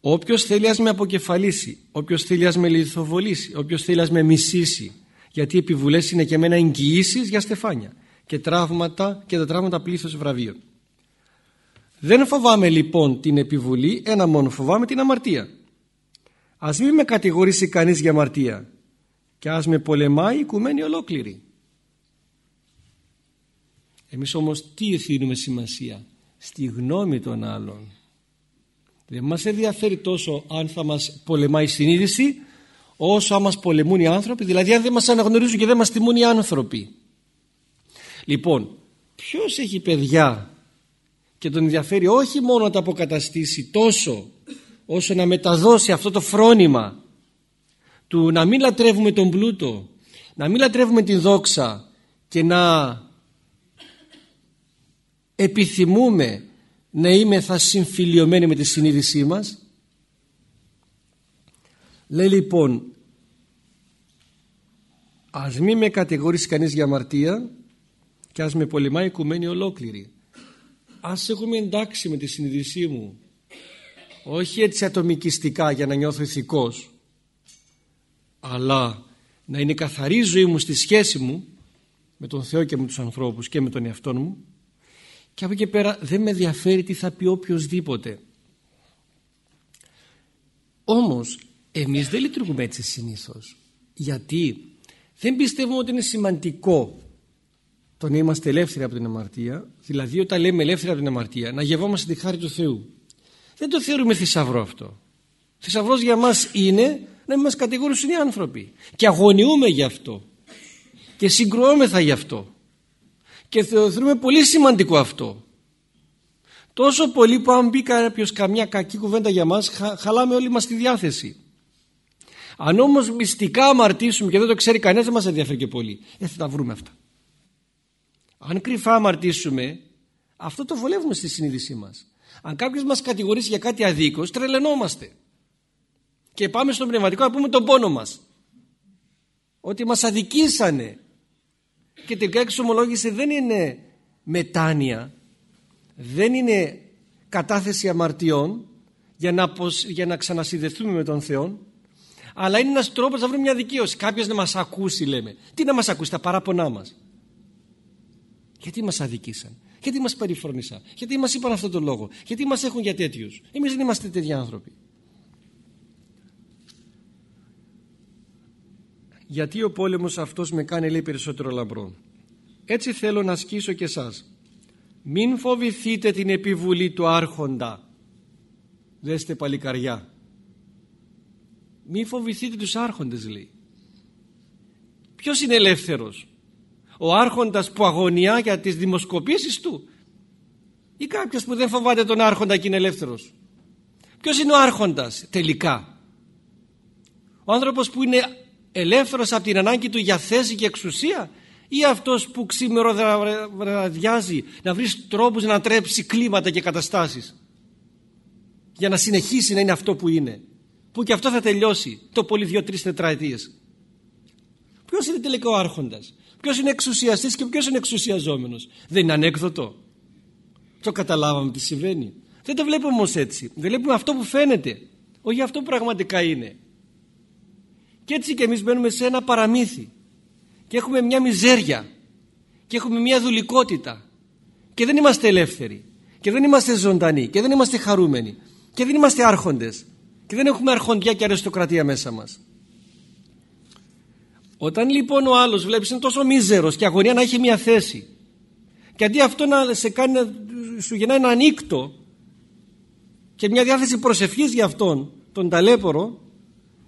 Όποιος θέλει ας με αποκεφαλίσει, όποιος θέλει ας με λιθοβολήσει, όποιος θέλει ας με μισήσει γιατί οι επιβουλές είναι και μένα εγγυήσεις για στεφάνια και τραύματα και τα τραύματα πλήθος βραβείων. Δεν φοβάμαι λοιπόν την επιβουλή, ένα μόνο φοβάμαι την αμαρτία. Ας μην με κατηγορήσει κανείς για αμαρτία και ας με πολεμάει η οικουμένη ολόκληρη. Εμείς όμως τι ευθύνουμε σημασία; Στη γνώμη των άλλων. Δεν μας ενδιαφέρει τόσο αν θα μας πολεμάει η συνείδηση όσο αν μας πολεμούν οι άνθρωποι, δηλαδή αν δεν μας αναγνωρίζουν και δεν μας τιμούν οι άνθρωποι. Λοιπόν, ποιος έχει παιδιά και τον ενδιαφέρει όχι μόνο να τα αποκαταστήσει τόσο όσο να μεταδώσει αυτό το φρόνημα του να μην λατρεύουμε τον πλούτο, να μην λατρεύουμε την δόξα και να επιθυμούμε να είμαι θα συμφιλειωμένοι με τη συνείδησή μας. Λέει λοιπόν ας μην με κατηγορήσει κανείς για αμαρτία και ας με πολεμάει οικουμένη ολόκληρη. Ας έχουμε εντάξει με τη συνείδησή μου. Όχι έτσι ατομικιστικά για να νιώθω ηθικός αλλά να είναι καθαρή η ζωή μου στη σχέση μου με τον Θεό και με τους ανθρώπους και με τον εαυτό μου. Και από εκεί πέρα δεν με ενδιαφέρει τι θα πει οποιοδήποτε όμως εμείς δεν λειτουργούμε έτσι συνήθως γιατί δεν πιστεύουμε ότι είναι σημαντικό το να είμαστε ελεύθεροι από την αμαρτία δηλαδή όταν λέμε ελεύθεροι από την αμαρτία να γευόμαστε τη χάρη του Θεού δεν το θεωρούμε θησαυρό αυτό. Θησαυρός για μας είναι να μην μας κατηγορήσουν οι άνθρωποι. Και αγωνιούμε γι' αυτό. Και συγκρουόμεθα γι' αυτό. Και θεωρούμε πολύ σημαντικό αυτό. Τόσο πολύ που αν μπει κάποιος καμιά κακή κουβέντα για μας χαλάμε όλοι μας τη διάθεση. Αν όμως μυστικά αμαρτήσουμε και δεν το ξέρει κανένας δεν μας ενδιαφέρει και πολύ. Ε, θα τα βρούμε αυτά. Αν κρυφά αμαρτήσουμε αυτό το βολεύουμε στη συνείδησή μας. Αν κάποιος μας κατηγορήσει για κάτι αδίκως τρελαινόμαστε. Και πάμε στο πνευματικό να πούμε τον πόνο μας. Ότι μας αδικήσανε. Και τελικά εξομολόγηση δεν είναι μετάνοια. Δεν είναι κατάθεση αμαρτιών για να, για να ξανασυνδεθούμε με τον Θεό αλλά είναι ένας τρόπος να βρούμε μια δικαίωση. Κάποιος να μας ακούσει λέμε. Τι να μας ακούσει τα παράπονά μας. Γιατί μας αδικήσαν; Γιατί μας περιφρονήσαν; Γιατί μας είπαν αυτό το λόγο; Γιατί μας έχουν για τέτοιους; Εμείς δεν είμαστε τέτοιοι άνθρωποι. Γιατί ο πόλεμος αυτός με κάνει λέει περισσότερο λαμπρό. Έτσι θέλω να ασκήσω και εσάς. Μην φοβηθείτε την επιβουλή του άρχοντα. Δέστε παλικαριά μην φοβηθείτε τους άρχοντες λέει. Ποιος είναι ελεύθερος; Ο άρχοντας που αγωνιά για τις δημοσκοπήσεις του; Ή κάποιος που δεν φοβάται τον άρχοντα και είναι ελεύθερος; Ποιος είναι ο άρχοντας τελικά; Ο άνθρωπος που είναι ελεύθερος από την ανάγκη του για θέση και εξουσία; Ή αυτός που ξημεροδραδιάζει να βρει τρόπους να τρέψει κλίματα και καταστάσεις; Για να συνεχίσει να είναι αυτό που είναι που και αυτό θα τελειώσει το πολύ δύο-τρεις τετραετίες. Ποιος είναι τελικά ο άρχοντας; Ποιος είναι εξουσιαστής και ποιος είναι εξουσιαζόμενος; Δεν είναι ανέκδοτο. Το καταλάβαμε τι συμβαίνει. Δεν το βλέπουμε όμως έτσι. Δεν βλέπουμε αυτό που φαίνεται. Όχι αυτό που πραγματικά είναι. Και έτσι και εμείς μπαίνουμε σε ένα παραμύθι. Και έχουμε μια μιζέρια. Και έχουμε μια δουλικότητα. Και δεν είμαστε ελεύθεροι. Και δεν είμαστε ζωντανοί. Και δεν είμαστε χαρούμενοι. Και δεν είμαστε άρχοντες και δεν έχουμε αρχοντιά και αριστοκρατία μέσα μας. Όταν λοιπόν ο άλλος βλέπεις είναι τόσο μίζερος και αγωνία να έχει μια θέση και αντί αυτό να σε κάνει να σου γεννάει ένα ανοίκτο και μια διάθεση προσευχής για αυτόν τον ταλέπορο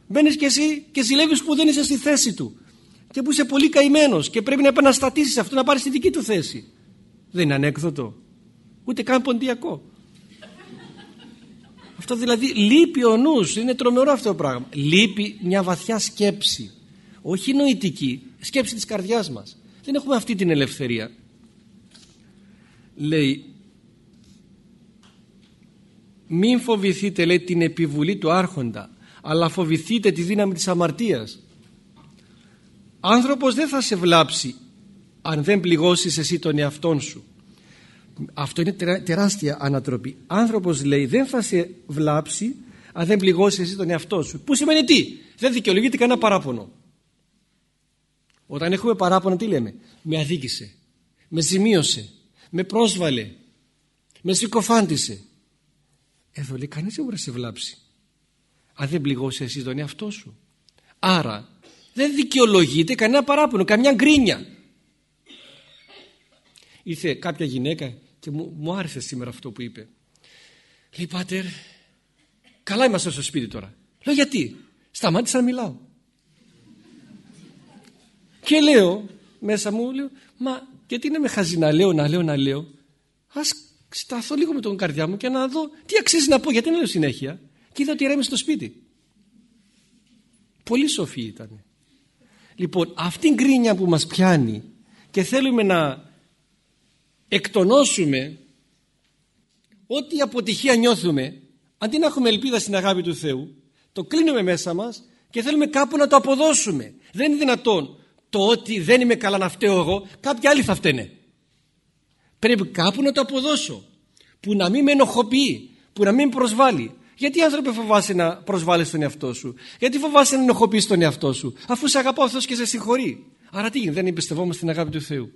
μπαίνεις και εσύ και ζηλεύεις που δεν είσαι στη θέση του και που είσαι πολύ καημένος και πρέπει να επαναστατήσεις αυτό να πάρεις τη δική του θέση. Δεν είναι ανέκδοτο. Ούτε καν ποντιακό. Αυτό δηλαδή λείπει ο νους. Είναι τρομερό αυτό το πράγμα. Λείπει μια βαθιά σκέψη. Όχι νοητική. Σκέψη της καρδιάς μας. Δεν έχουμε αυτή την ελευθερία. Λέει μην φοβηθείτε λέει την επιβουλή του άρχοντα αλλά φοβηθείτε τη δύναμη της αμαρτίας άνθρωπος δεν θα σε βλάψει αν δεν πληγώσεις εσύ τον εαυτόν σου αυτό είναι τεράστια ανατροπή. Άνθρωπος λέει δεν θα σε βλάψει αν δεν πληγώσεις εσύ τον εαυτό σου που σημαίνει τι; Δεν δικαιολογείται κανένα παράπονο. Όταν έχουμε παράπονο τι λέμε; Με αδίκησε με ζημίωσε με πρόσβαλε με συκοφάντησε. Εδώ λέει κανείς δεν μπορεί να σε βλάψει αν δεν πληγώσεις εσύ τον εαυτό σου. Άρα δεν δικαιολογείται κανένα παράπονο, καμιά γκρίνια. Ήρθε κάποια γυναίκα και μου, μου άρεσε σήμερα αυτό που είπε. Λέει πάτερ, καλά είμαστε στο σπίτι τώρα. Λέω γιατί, σταμάτησα να μιλάω. Και λέω μέσα μου, λέω, μα γιατί είναι με χαζή να λέω, να λέω, να λέω. Ας σταθώ λίγο με τον καρδιά μου και να δω τι αξίζει να πω, γιατί να λέω συνέχεια. Και είδα ότι ρέμει στο σπίτι. Πολύ σοφή ήταν. Λοιπόν αυτή η γκρίνια που μας πιάνει και θέλουμε να εκτονώσουμε ό,τι αποτυχία νιώθουμε αντί να έχουμε ελπίδα στην αγάπη του Θεού το κλείνουμε μέσα μας και θέλουμε κάπου να το αποδώσουμε. Δεν είναι δυνατόν το ότι δεν είμαι καλά να φταίω εγώ κάποιοι άλλοι θα φταίνε. Πρέπει κάπου να το αποδώσω που να μην με ενοχοποιεί, που να μην προσβάλλει. Γιατί άνθρωποι φοβάσαι να προσβάλλεις τον εαυτό σου, Γιατί φοβάσαι να ενοχοποιήσει τον εαυτό σου, αφού σε αγαπάω αυτό και σε συγχωρεί. Άρα τι γίνεται, δεν εμπιστευόμαστε στην αγάπη του Θεού.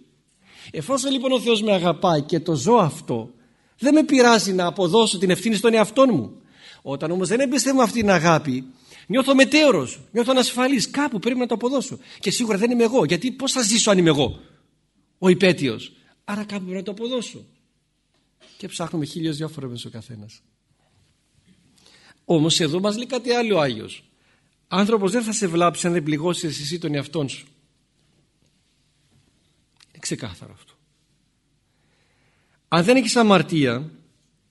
Εφόσον λοιπόν ο Θεός με αγαπάει και το ζω αυτό, δεν με πειράζει να αποδώσω την ευθύνη στον εαυτό μου. Όταν όμως δεν εμπιστεύομαι αυτή την αγάπη, νιώθω μετέωρος, νιώθω ανασφαλής, κάπου πρέπει να το αποδώσω. Και σίγουρα δεν είμαι εγώ, γιατί πώς θα ζήσω αν είμαι εγώ, ο υπέτειος. Άρα κάπου πρέπει να το αποδώσω. Και ψάχνουμε χίλιες δυο φορές ο καθένας. Όμως εδώ μας λέει κάτι άλλο ο Άγιος. Άνθρωπος δεν θα σε βλάψει αν δεν πληγώσεις εσύ τον εαυτόν σου. Είναι ξεκάθαρο αυτό. αν δεν έχεις αμαρτία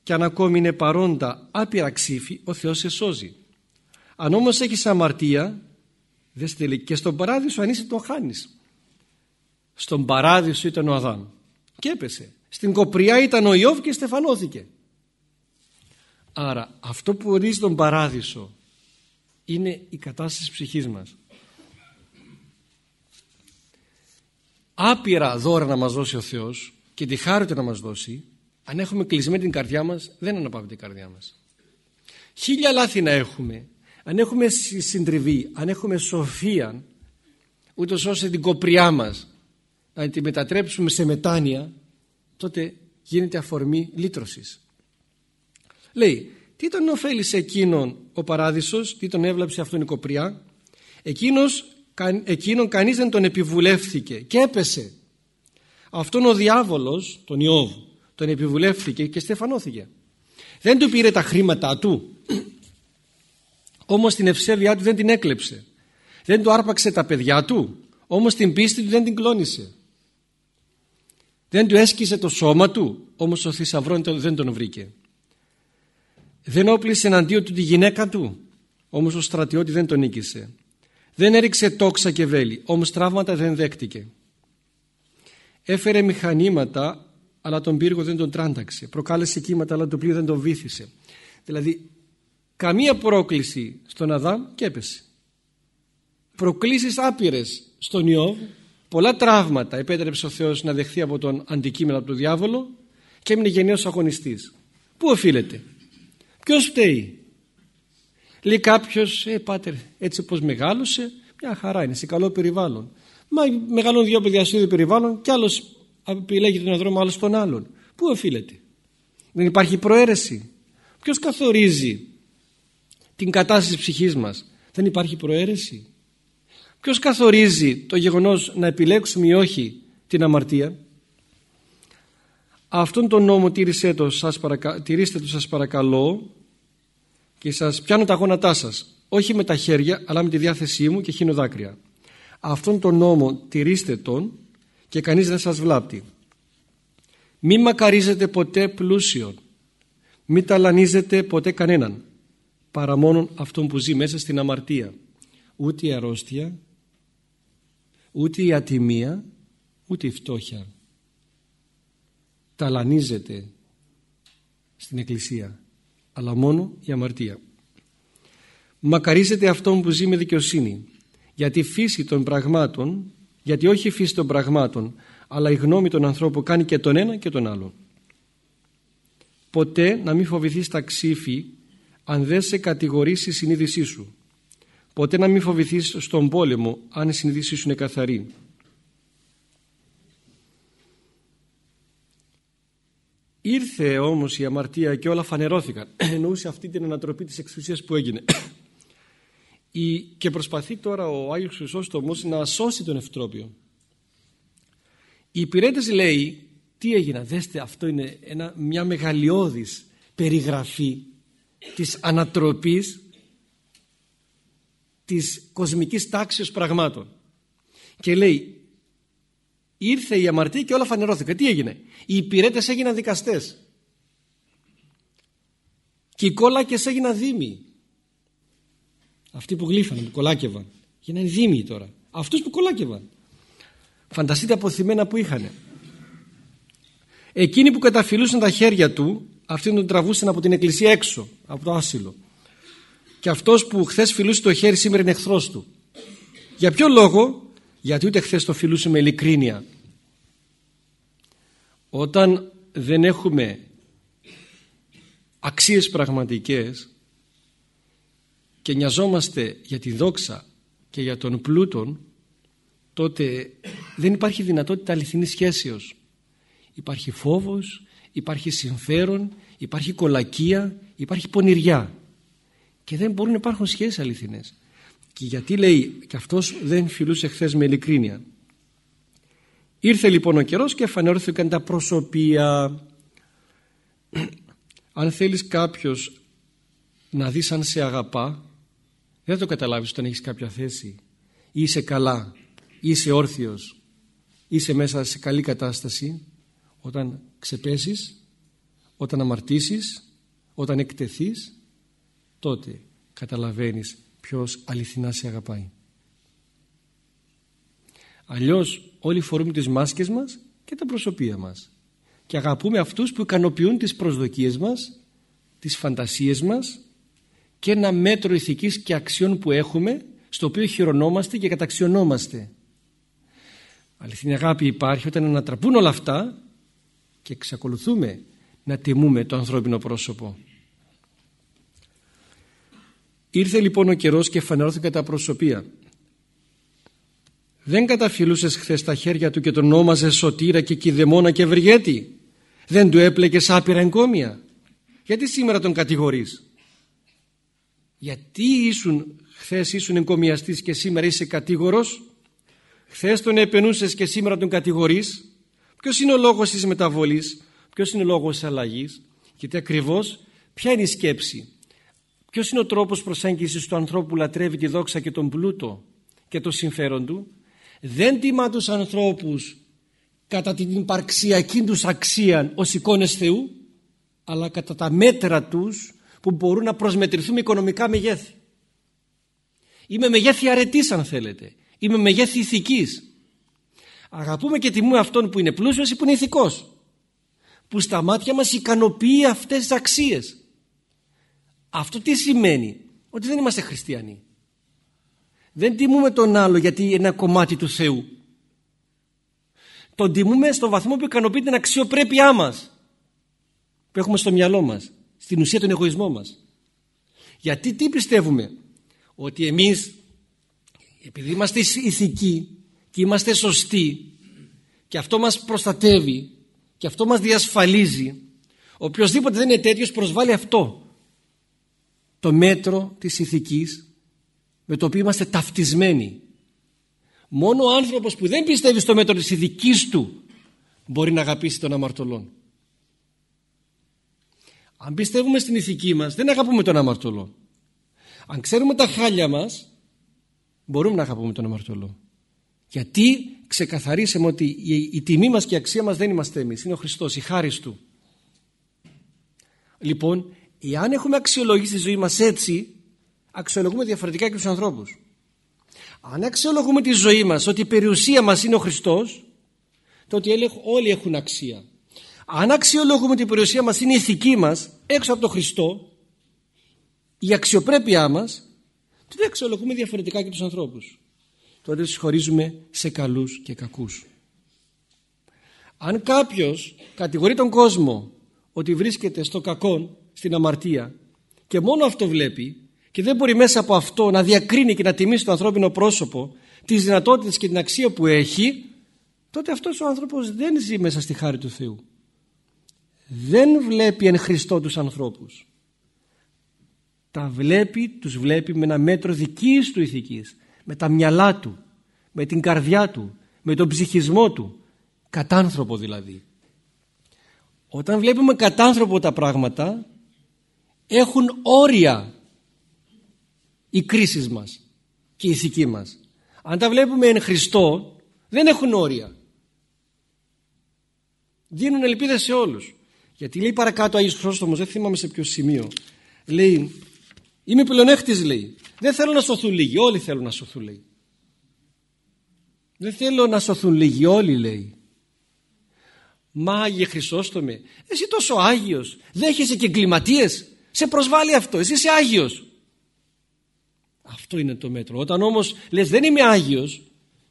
και αν ακόμη είναι παρόντα άπειρα ξύφη ο Θεός σε σώζει. Αν όμως έχεις αμαρτία δες και στον παράδεισο αν είσαι τον χάνεις στον παράδεισο ήταν ο Αδάμ και έπεσε. Στην κοπριά ήταν ο Ιώβ και στεφανώθηκε. Άρα αυτό που ορίζει τον παράδεισο είναι η κατάσταση της ψυχής μας άπειρα δώρα να μας δώσει ο Θεός και τη χάρη να μας δώσει αν έχουμε κλεισμένη την καρδιά μας δεν αναπαύεται η καρδιά μας. Χίλια λάθη να έχουμε αν έχουμε συντριβή αν έχουμε σοφία ούτως ώστε την κοπριά μας να τη μετατρέψουμε σε μετάνοια τότε γίνεται αφορμή λύτρωσης. Λέει τι τον ωφέλει σε εκείνον ο παράδεισος τι τον έβλαψε αυτόν η κοπριά; Εκείνος, εκείνον κανείς δεν τον επιβουλεύθηκε και έπεσε. Αυτόν ο διάβολος τον Ιώβ τον επιβουλεύθηκε και στεφανώθηκε. Δεν του πήρε τα χρήματά του. Όμως την ευσέβειά του δεν την έκλεψε. Δεν του άρπαξε τα παιδιά του. Όμως την πίστη του δεν την κλώνησε δεν του έσκησε το σώμα του. Όμως ο θησαυρό δεν τον βρήκε. Δεν όπλησε εναντίον του τη γυναίκα του. Όμως ο στρατιώτη δεν τον νίκησε δεν έριξε τόξα και βέλη όμως τραύματα δεν δέχτηκε. Έφερε μηχανήματα αλλά τον πύργο δεν τον τράνταξε. Προκάλεσε κύματα αλλά το πλοίο δεν τον βήθησε δηλαδή καμία πρόκληση στον Αδάμ και έπεσε. Προκλήσεις άπειρες στον Ιώβ. Πολλά τραύματα επέτρεψε ο Θεός να δεχθεί από τον αντικείμενο από τον διάβολο και έμεινε γενναίος αγωνιστής. Πού οφείλεται; Ποιος φταίει; Λέει κάποιος ε πάτερ έτσι πως μεγάλωσε μια χαρά είναι σε καλό περιβάλλον μα μεγαλώνουν δύο παιδιά στο ίδιο περιβάλλον και άλλος επιλέγει τον δρόμο άλλο τον άλλον. Πού οφείλεται; Δεν υπάρχει προαίρεση. Ποιος καθορίζει την κατάσταση της ψυχής μας; Δεν υπάρχει προαίρεση. Ποιος καθορίζει το γεγονός να επιλέξουμε ή όχι την αμαρτία; Αυτόν τον νόμο τήρησέ το, σας παρακα... τηρήστε το σας παρακαλώ και σας πιάνω τα γόνατά σας. Όχι με τα χέρια αλλά με τη διάθεσή μου και χύνω δάκρυα. Αυτόν τον νόμο τηρήστε τον και κανείς δεν σας βλάπτει. Μη μακαρίζετε ποτέ πλούσιον. Μη ταλανίζετε ποτέ κανέναν παρά μόνον αυτόν που ζει μέσα στην αμαρτία. Ούτε η αρρώστια ούτε η ατιμία ούτε η φτώχεια. Ταλανίζεται στην εκκλησία αλλά μόνο η αμαρτία. Μακαρίζεται αυτόν που ζει με δικαιοσύνη γιατί η φύση των πραγμάτων γιατί όχι η φύση των πραγμάτων αλλά η γνώμη των ανθρώπων κάνει και τον ένα και τον άλλο ποτέ να μην φοβηθείς τα ξύφη αν δεν σε κατηγορήσει η συνείδησή σου. Ποτέ να μην φοβηθείς στον πόλεμο αν η συνείδησή σου είναι καθαρή Ήρθε όμως η αμαρτία και όλα φανερώθηκαν. Εννοούσε αυτή την ανατροπή της εξουσίας που έγινε. Και προσπαθεί τώρα ο Άγιος Χρυσόστομος να σώσει τον Ευτρόπιο. Οι υπηρέτες λέει τι έγινε, δέστε αυτό είναι ένα, μια μεγαλειώδης περιγραφή της ανατροπής της κοσμικής τάξης πραγμάτων. Και λέει ήρθε η αμαρτία και όλα φανερώθηκαν. Τι έγινε; Οι υπηρέτες έγιναν δικαστές. Και οι κόλακες έγιναν δήμοι. Αυτοί που γλύφανε, που κολάκευαν. Γίνανε δήμοι τώρα. Αυτούς που κολάκευαν. Φανταστείτε αποθυμένα που είχαν. Εκείνοι που καταφυλούσαν τα χέρια του, αυτοί τον τραβούσαν από την εκκλησία έξω, από το άσυλο. Και αυτός που χθες φιλούσε το χέρι σήμερα είναι εχθρός του. Για ποιο λόγο, γιατί ούτε χθες το φιλούσε με ειλικρίνεια. Όταν δεν έχουμε αξίες πραγματικές και νοιαζόμαστε για τη δόξα και για τον πλούτον τότε δεν υπάρχει δυνατότητα αληθινής σχέσεως. Υπάρχει φόβος, υπάρχει συμφέρον, υπάρχει κολακία, υπάρχει πονηριά και δεν μπορούν να υπάρχουν σχέσεις αληθινές. Και γιατί λέει και αυτός δεν φιλούσε χθες με ειλικρίνεια. Ήρθε λοιπόν ο καιρός και φανερώθηκαν τα προσωπία. Αν θέλεις κάποιος να δεις αν σε αγαπά δεν το καταλάβεις όταν έχεις κάποια θέση είσαι καλά είσαι όρθιος είσαι μέσα σε καλή κατάσταση όταν ξεπέσεις όταν αμαρτήσεις όταν εκτεθείς τότε καταλαβαίνεις ποιος αληθινά σε αγαπάει. Αλλιώς όλοι φορούμε τις μάσκες μας και τα προσωπία μας. Και αγαπούμε αυτούς που ικανοποιούν τις προσδοκίες μας τις φαντασίες μας και ένα μέτρο ηθικής και αξιών που έχουμε στο οποίο χειρονόμαστε και καταξιωνόμαστε αληθινή αγάπη υπάρχει όταν ανατραπούν όλα αυτά και εξακολουθούμε να τιμούμε το ανθρώπινο πρόσωπο ήρθε λοιπόν ο καιρός και φανερώθηκαν τα προσωπία δεν καταφυλούσες χθες τα χέρια του και τον όνομαζες σωτήρα και κηδεμόνα και ευρυγέτη. Δεν του έπλεκες άπειρα εγκόμια. Γιατί σήμερα τον κατηγορείς; Γιατί ήσουν, χθες ήσουν εγκομιαστής και σήμερα είσαι κατήγορος; Χθες τον επενούσες και σήμερα τον κατηγορείς; Ποιος είναι ο λόγος της μεταβολής; Ποιος είναι ο λόγος της αλλαγής; Γιατί ακριβώς ποια είναι η σκέψη; Ποιος είναι ο τρόπος προσέγγισης του ανθρώπου που λατρεύει τη δόξα και τον πλούτο και το συμφέρον του; Δεν τιμά τους ανθρώπους κατά την υπαρξιακή τους αξία ως εικόνες Θεού αλλά κατά τα μέτρα τους που μπορούν να προσμετρηθούν οικονομικά μεγέθη. Είμαι μεγέθη αρετής αν θέλετε. Είμαι μεγέθη ηθικής. Αγαπούμε και τιμούμε αυτόν που είναι πλούσιος ή που είναι ηθικός. Που στα μάτια μας ικανοποιεί αυτές τις αξίες. Αυτό τι σημαίνει; Ότι δεν είμαστε χριστιανοί. Δεν τιμούμε τον άλλο γιατί είναι ένα κομμάτι του Θεού. Τον τιμούμε στο βαθμό που ικανοποιεί την αξιοπρέπειά μας που έχουμε στο μυαλό μας, στην ουσία τον εγωισμό μας. Γιατί τι πιστεύουμε, ότι εμείς επειδή είμαστε ηθικοί και είμαστε σωστοί και αυτό μας προστατεύει και αυτό μας διασφαλίζει οποιοδήποτε δεν είναι τέτοιος προσβάλλει αυτό το μέτρο της ηθικής με το οποίο είμαστε ταυτισμένοι. Μόνο ο άνθρωπος που δεν πιστεύει στο μέτρο της ειδικής του μπορεί να αγαπήσει τον αμαρτωλόν. Αν πιστεύουμε στην ηθική μας δεν αγαπούμε τον αμαρτωλό. Αν ξέρουμε τα χάλια μας μπορούμε να αγαπούμε τον αμαρτωλό. Γιατί ξεκαθαρίσαμε ότι η, η τιμή μας και η αξία μας δεν είμαστε εμείς. Είναι ο Χριστός, η χάρη Του. Λοιπόν, εάν έχουμε αξιολογήσει τη ζωή μας έτσι αξιολογούμε διαφορετικά και τους ανθρώπους. Αν αξιολογούμε τη ζωή μας ότι η περιουσία μας είναι ο Χριστός τότε όλοι έχουν αξία. Αν αξιολογούμε ότι η περιουσία μας είναι η ηθική μας έξω από τον Χριστό η αξιοπρέπειά μας τότε αξιολογούμε διαφορετικά και τους ανθρώπους. Τότε τους χωρίζουμε σε καλούς και κακούς. Αν κάποιος κατηγορεί τον κόσμο ότι βρίσκεται στο κακό, στην αμαρτία. Και μόνο αυτό βλέπει και δεν μπορεί μέσα από αυτό να διακρίνει και να τιμήσει το ανθρώπινο πρόσωπο τις δυνατότητες και την αξία που έχει τότε αυτός ο άνθρωπος δεν ζει μέσα στη χάρη του Θεού. Δεν βλέπει εν Χριστώ τους ανθρώπους. Τα βλέπει, τους βλέπει με ένα μέτρο δικής του ηθικής με τα μυαλά του με την καρδιά του με τον ψυχισμό του. Κατάνθρωπο δηλαδή. Όταν βλέπουμε κατάνθρωπο τα πράγματα έχουν όρια οι κρίσεις μας και η ηθική μας. Αν τα βλέπουμε εν Χριστώ δεν έχουν όρια. Δίνουν ελπίδες σε όλους. Γιατί λέει παρακάτω ο Άγιος Χρόστομος, δεν θυμάμαι σε ποιο σημείο. Λέει, είμαι πλεονέκτης λέει. Δεν θέλω να σωθούν λίγοι, όλοι θέλουν να σωθούν λέει. Δεν θέλω να σωθούν λίγοι, όλοι λέει. Μα Άγιε Χρυσόστομε, εσύ τόσο Άγιος, δέχεσαι και εγκληματίες, σε προσβάλλει αυτό, εσύ είσαι Άγιος. Αυτό είναι το μέτρο. Όταν όμως λες δεν είμαι Άγιος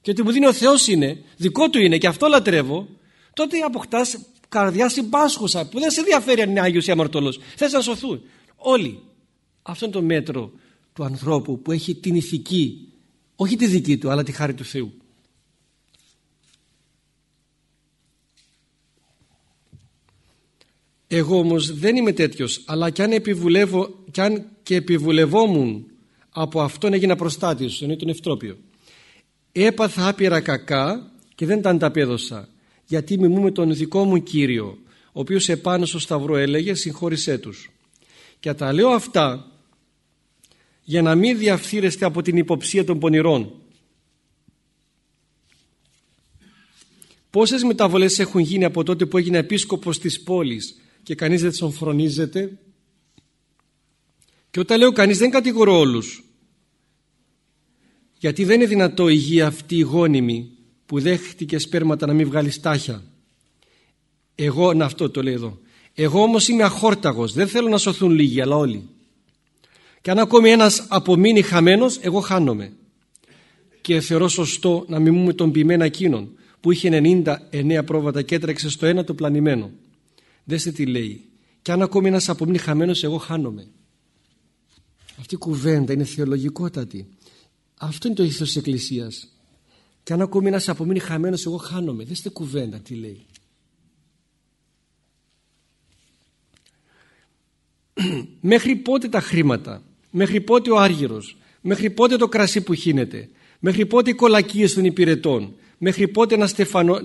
και ότι μου δίνει ο Θεός είναι, δικό του είναι και αυτό λατρεύω, τότε αποκτάς καρδιά συμπάσχουσα που δεν σε ενδιαφέρει αν είναι Άγιος ή αμαρτωλός. Θες να σωθούν. Όλοι. Αυτό είναι το μέτρο του ανθρώπου που έχει την ηθική, όχι τη δική του αλλά τη χάρη του Θεού. Εγώ όμως δεν είμαι τέτοιος, αλλά κι αν, επιβουλεύω, κι αν και επιβουλευόμουν από αυτόν έγινα προστάτης, εννοεί τον Ευτρόπιο. Έπαθα άπειρα κακά και δεν τα ανταπέδωσα, γιατί μιμούμε τον δικό μου Κύριο, ο οποίος επάνω στο Σταυρό έλεγε συγχώρησέ τους. Και τα λέω αυτά για να μην διαφθείρεστε από την υποψία των πονηρών. Πόσες μεταβολές έχουν γίνει από τότε που έγινε επίσκοπος της πόλης και κανείς δεν τον φρονίζεται. Και όταν λέω κανείς δεν κατηγορώ όλους. Γιατί δεν είναι δυνατό η γη αυτή η γόνιμη που δέχτηκε σπέρματα να μην βγάλει στάχια. Εγώ, να αυτό το λέει εδώ. Εγώ όμως είμαι αχόρταγος, δεν θέλω να σωθούν λίγοι αλλά όλοι. Και αν ακόμη ένας απομείνει χαμένος, εγώ χάνομαι. Και θεωρώ σωστό να μιμούμε τον ποιημένα εκείνον που είχε 99 πρόβατα και έτρεξε στο ένα το πλανημένο. Δέστε τι λέει. Και αν ακόμη ένας απομείνει χαμένος, εγώ χάνομαι. Αυτή η κουβέντα είναι θεολογικότατη. Αυτό είναι το ήθος της Εκκλησίας. Και αν ακόμη ένας απομείνει χαμένος, εγώ χάνομαι. Δέστε κουβέντα τι λέει. μέχρι πότε τα χρήματα, μέχρι πότε ο άργυρος, μέχρι πότε το κρασί που χύνεται, μέχρι πότε οι κολακίες των υπηρετών, μέχρι πότε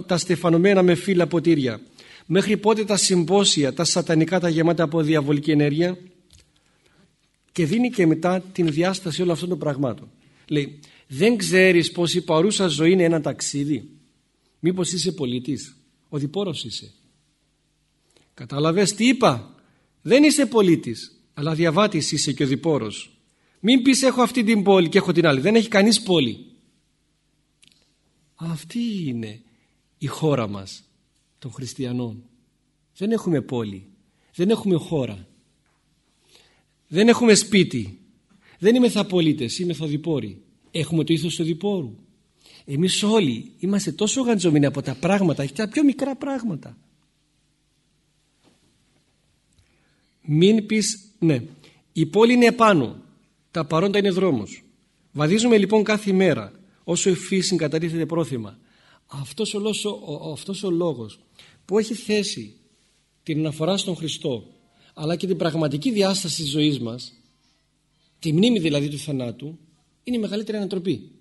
τα στεφανωμένα με φύλλα ποτήρια, μέχρι πότε τα συμπόσια, τα σατανικά, τα γεμάτα από διαβολική ενέργεια; Και δίνει και μετά την διάσταση όλων αυτών των πραγμάτων. Λέει, δεν ξέρεις πως η παρούσα ζωή είναι ένα ταξίδι; Μήπως είσαι πολίτης, ο διπόρος είσαι. Κατάλαβες τι είπα; Δεν είσαι πολίτης, αλλά διαβάτης είσαι και ο διπόρος. Μην πεις έχω αυτή την πόλη και έχω την άλλη. Δεν έχει κανείς πόλη. Αυτή είναι η χώρα μας των χριστιανών. Δεν έχουμε πόλη. Δεν έχουμε χώρα. Δεν έχουμε σπίτι. Δεν είμαι θα πολίτες, είμαι θα διπόροι. Έχουμε το ήθος του διπόρου. Εμείς όλοι είμαστε τόσο γαντζωμένοι από τα πράγματα και τα πιο μικρά πράγματα. Μην πεις, ναι, η πόλη είναι επάνω, τα παρόντα είναι δρόμος. Βαδίζουμε λοιπόν κάθε μέρα όσο η φύση κατατίθεται πρόθυμα. Αυτός ο, λόγος, ο, αυτός ο λόγος που έχει θέσει την αναφορά στον Χριστό αλλά και την πραγματική διάσταση της ζωής μας τη μνήμη δηλαδή του θανάτου είναι η μεγαλύτερη ανατροπή.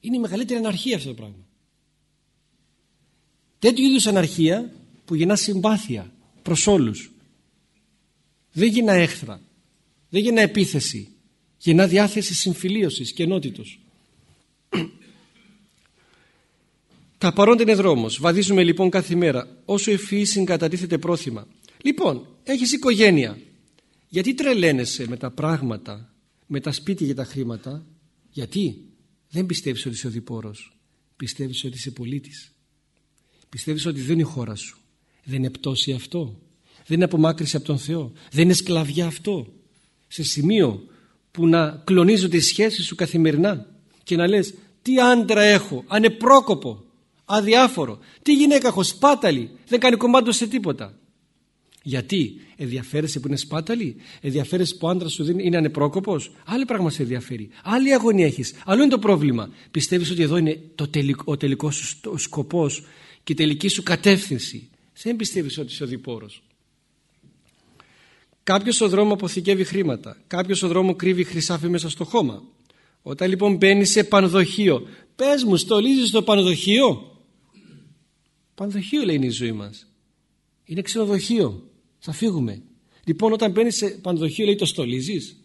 Είναι η μεγαλύτερη αναρχία αυτό το πράγμα. Τέτοιου είδους αναρχία που γεννά συμπάθεια προς όλους δεν γίνα έχθρα, δεν γίνα επίθεση, γίνα διάθεση συμφιλίωσης και ενότητος. Τα παρόντα είναι δρόμος. Βαδίζουμε λοιπόν κάθε μέρα όσο η φύση συγκατατίθεται πρόθυμα. Λοιπόν, έχεις οικογένεια. Γιατί τρελαίνεσαι με τα πράγματα, με τα σπίτια και τα χρήματα; Γιατί; Δεν πιστεύεις ότι είσαι ο διπόρος. Πιστεύεις ότι είσαι πολίτης. Πιστεύεις ότι δεν είναι η χώρα σου. Δεν είναι πτώση αυτό. Δεν είναι απομάκρυση από τον Θεό. Δεν είναι σκλαβιά αυτό. Σε σημείο που να κλονίζονται οι σχέσεις σου καθημερινά και να λες τι άντρα έχω, ανεπρόκοπο, αδιάφορο. Τι γυναίκα έχω, σπάταλη, δεν κάνει κομμάτι σε τίποτα. Γιατί; Ενδιαφέρεσαι που είναι σπάταλη, ενδιαφέρεσαι που ο άντρας σου είναι ανεπρόκοπος, άλλο πράγμα σε ενδιαφέρει. Άλλη αγωνία έχεις, άλλο είναι το πρόβλημα. Πιστεύεις ότι εδώ είναι το τελικό, ο τελικός σου σκοπός και η τελική σου κατεύθυνση; Δεν πιστεύεις ότι είσαι ο διπόρος. Κάποιος στο δρόμο αποθηκεύει χρήματα. Κάποιος στο δρόμο κρύβει χρυσάφι μέσα στο χώμα. Όταν λοιπόν μπαίνεις σε πανδοχείο, πες μου, στολίζεις το πανδοχείο; Πανδοχείο λέει είναι η ζωή μας. Είναι ξενοδοχείο. Θα φύγουμε. Λοιπόν όταν μπαίνεις σε πανδοχείο λέει το στολίζεις.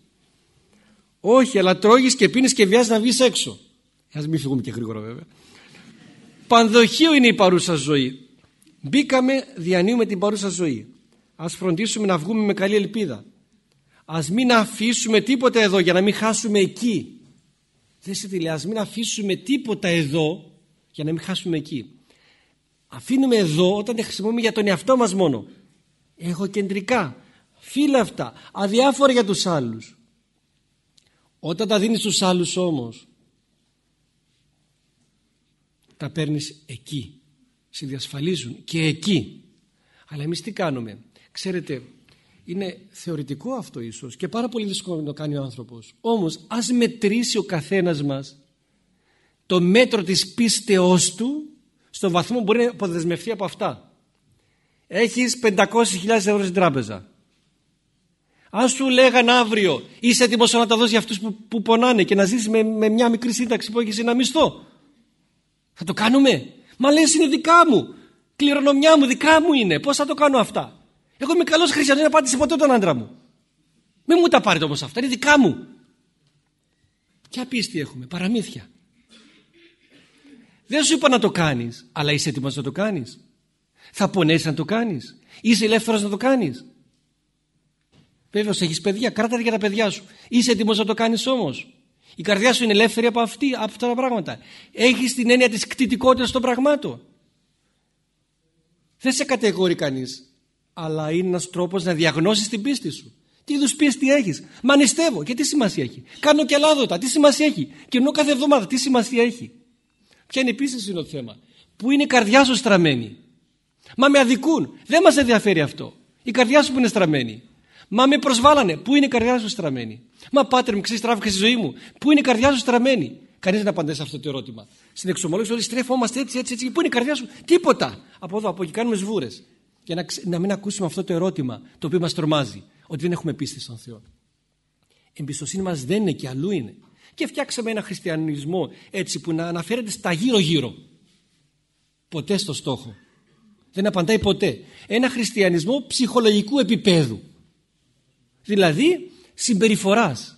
Όχι, αλλά τρώγεις και πίνεις και βιάζεις να βγεις έξω. Ας μην φύγουμε και γρήγορα βέβαια. Πανδοχείο είναι η παρούσα ζωή. Μπήκαμε, διανύουμε την παρούσα ζωή. Ας φροντίσουμε να βγούμε με καλή ελπίδα. Ας μην αφήσουμε τίποτα εδώ για να μην χάσουμε εκεί. Δεν σε τι λέει, ας μην αφήσουμε τίποτα εδώ για να μην χάσουμε εκεί. Αφήνουμε εδώ όταν τα χρησιμοποιούμε για τον εαυτό μας μόνο. Εγωκεντρικά, αυτά, αδιάφορα για τους άλλους. Όταν τα δίνεις στους άλλους όμως, τα παίρνεις εκεί. Σε διασφαλίζουν και εκεί. Αλλά εμείς τι κάνουμε; Ξέρετε, είναι θεωρητικό αυτό ίσως και πάρα πολύ δύσκολο να το κάνει ο άνθρωπος. Όμως ας μετρήσει ο καθένας μας το μέτρο της πίστεώς του στον βαθμό που μπορεί να αποδεσμευτεί από αυτά. Έχεις 500.000 ευρώ στην τράπεζα. Αν σου λέγαν αύριο είσαι έτοιμος να τα δώσεις για αυτούς που, που πονάνε και να ζήσεις με, με μια μικρή σύνταξη που έχεις ένα μισθό. Θα το κάνουμε. Μα λες είναι δικά μου. Κληρονομιά μου δικά μου είναι. Πώς θα το κάνω αυτά; Εγώ είμαι καλός χριστιανός, δεν απάντησε ποτέ τον άντρα μου. Μην μου τα πάρετε όμως αυτά, είναι δικά μου. Ποια πίστη έχουμε, παραμύθια. Δεν σου είπα να το κάνεις, αλλά είσαι έτοιμος να το κάνεις. Θα πονέσει να το κάνεις. Είσαι ελεύθερος να το κάνεις. Βέβαια, έχεις παιδιά, κράτα για τα παιδιά σου. Είσαι έτοιμος να το κάνεις όμως. Η καρδιά σου είναι ελεύθερη από, αυτή, από αυτά τα πράγματα. Έχεις την έννοια της κτητικότητας των πραγμάτων. Δεν σε κατηγορεί κανείς, αλλά είναι ένας τρόπος να διαγνώσεις την πίστη σου. Τι είδους πίστη έχεις; Μα νηστεύω και τι σημασία έχει; Κάνω και λάδωτα, τι σημασία έχει; ενώ κάθε εβδομάδα, τι σημασία έχει; Ποια είναι η πίστη είναι το θέμα. Πού είναι η καρδιά σου στραμμένη. Μα με αδικούν. Δεν μας ενδιαφέρει αυτό. Η καρδιά σου που είναι στραμμένη. Μα με προσβάλανε. Πού είναι η καρδιά σου στραμμένη. Μα πάτερ μου, ξέρεις, τράβηξε στη ζωή μου. Πού είναι η καρδιά σου στραμμένη. Κανείς δεν απαντάει σε αυτό το ερώτημα. Στην εξομολόγηση όλοι στρέφομαστε έτσι, έτσι, έτσι. Πού είναι η καρδιά σου; Τίποτα. Από εδώ, από εκεί κάνουμε σβούρες. Για να, να μην ακούσουμε αυτό το ερώτημα το οποίο μας τρομάζει. Ότι δεν έχουμε πίστη στον Θεό. Η εμπιστοσύνη μας δεν είναι και αλλού είναι. Και φτιάξαμε ένα χριστιανισμό έτσι που να αναφέρεται στα γύρω-γύρω. Ποτέ στο στόχο. Δεν απαντάει ποτέ. Ένα χριστιανισμό ψυχολογικού επίπεδου. Δηλαδή συμπεριφοράς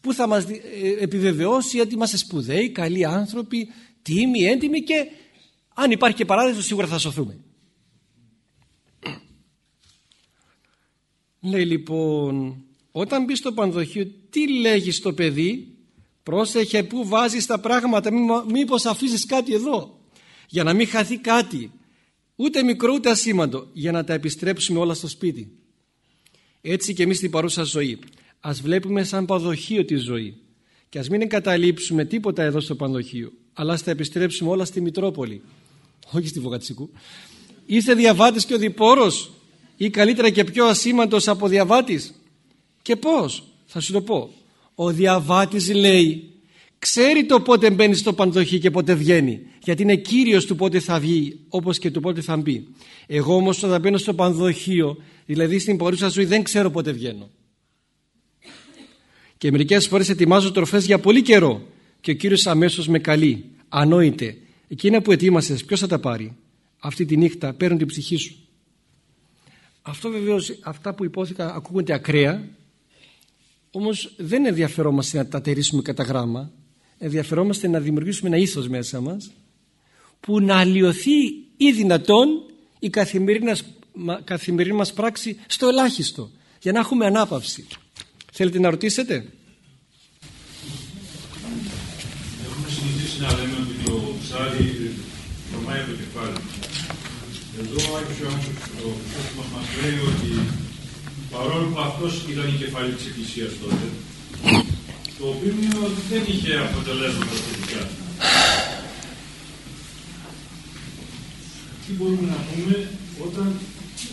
που θα μας ε, επιβεβαιώσει ότι είμαστε σπουδαίοι, καλοί άνθρωποι, τίμοι, έντιμοι και αν υπάρχει και παράδεισος σίγουρα θα σωθούμε. Λέει λοιπόν όταν μπει στο πανδοχείο τι λέγεις στο παιδί; Πρόσεχε που βάζεις τα πράγματα μήπως αφήσεις κάτι εδώ για να μην χαθεί κάτι ούτε μικρό ούτε ασήμαντο για να τα επιστρέψουμε όλα στο σπίτι. Έτσι και εμείς στην παρούσα ζωή. Ας βλέπουμε σαν παδοχείο τη ζωή και ας μην εγκαταλείψουμε τίποτα εδώ στο πανδοχείο αλλά ας τα επιστρέψουμε όλα στη Μητρόπολη όχι στη Βογατσικού είστε διαβάτης και ο διπόρος ή καλύτερα και πιο ασήμαντος από διαβάτης και πως θα σου το πω. Ο διαβάτης λέει ξέρει το πότε μπαίνει στο πανδοχείο και πότε βγαίνει γιατί είναι κύριος του πότε θα βγει όπως και του πότε θα μπει. Εγώ όμως όταν μπαίνω στο πανδοχείο δηλαδή στην παρούσα ζωή δεν ξέρω πότε βγαίνω και μερικές φορές ετοιμάζω τροφές για πολύ καιρό και ο Κύριος αμέσως με καλεί. Ανόητε εκείνα που ετοίμασες ποιος θα τα πάρει; Αυτή τη νύχτα παίρνουν την ψυχή σου αυτό βεβαίως αυτά που υπόθηκα ακούγονται ακραία όμως δεν ενδιαφερόμαστε να τα τερίσουμε κατά γράμμα ενδιαφερόμαστε να δημιουργήσουμε ένα ήθος μέσα μας που να αλλοιωθεί ή δυνατόν η καθημερινή, καθημερινή μας πράξη στο ελάχιστο για να έχουμε ανάπαυση. Θέλετε να ρωτήσετε; Έχουμε συνηθίσει να λέμε ότι το ψάρι τρομάει το κεφάλι. Εδώ ο Άγιος Ιωάννης ο Χριστός μας λέει ότι παρόλο που αυτός ήταν η κεφάλι της Εκκλησίας τότε, το οποίο δεν είχε αποτελέσματα θετικά. Τι μπορούμε να πούμε όταν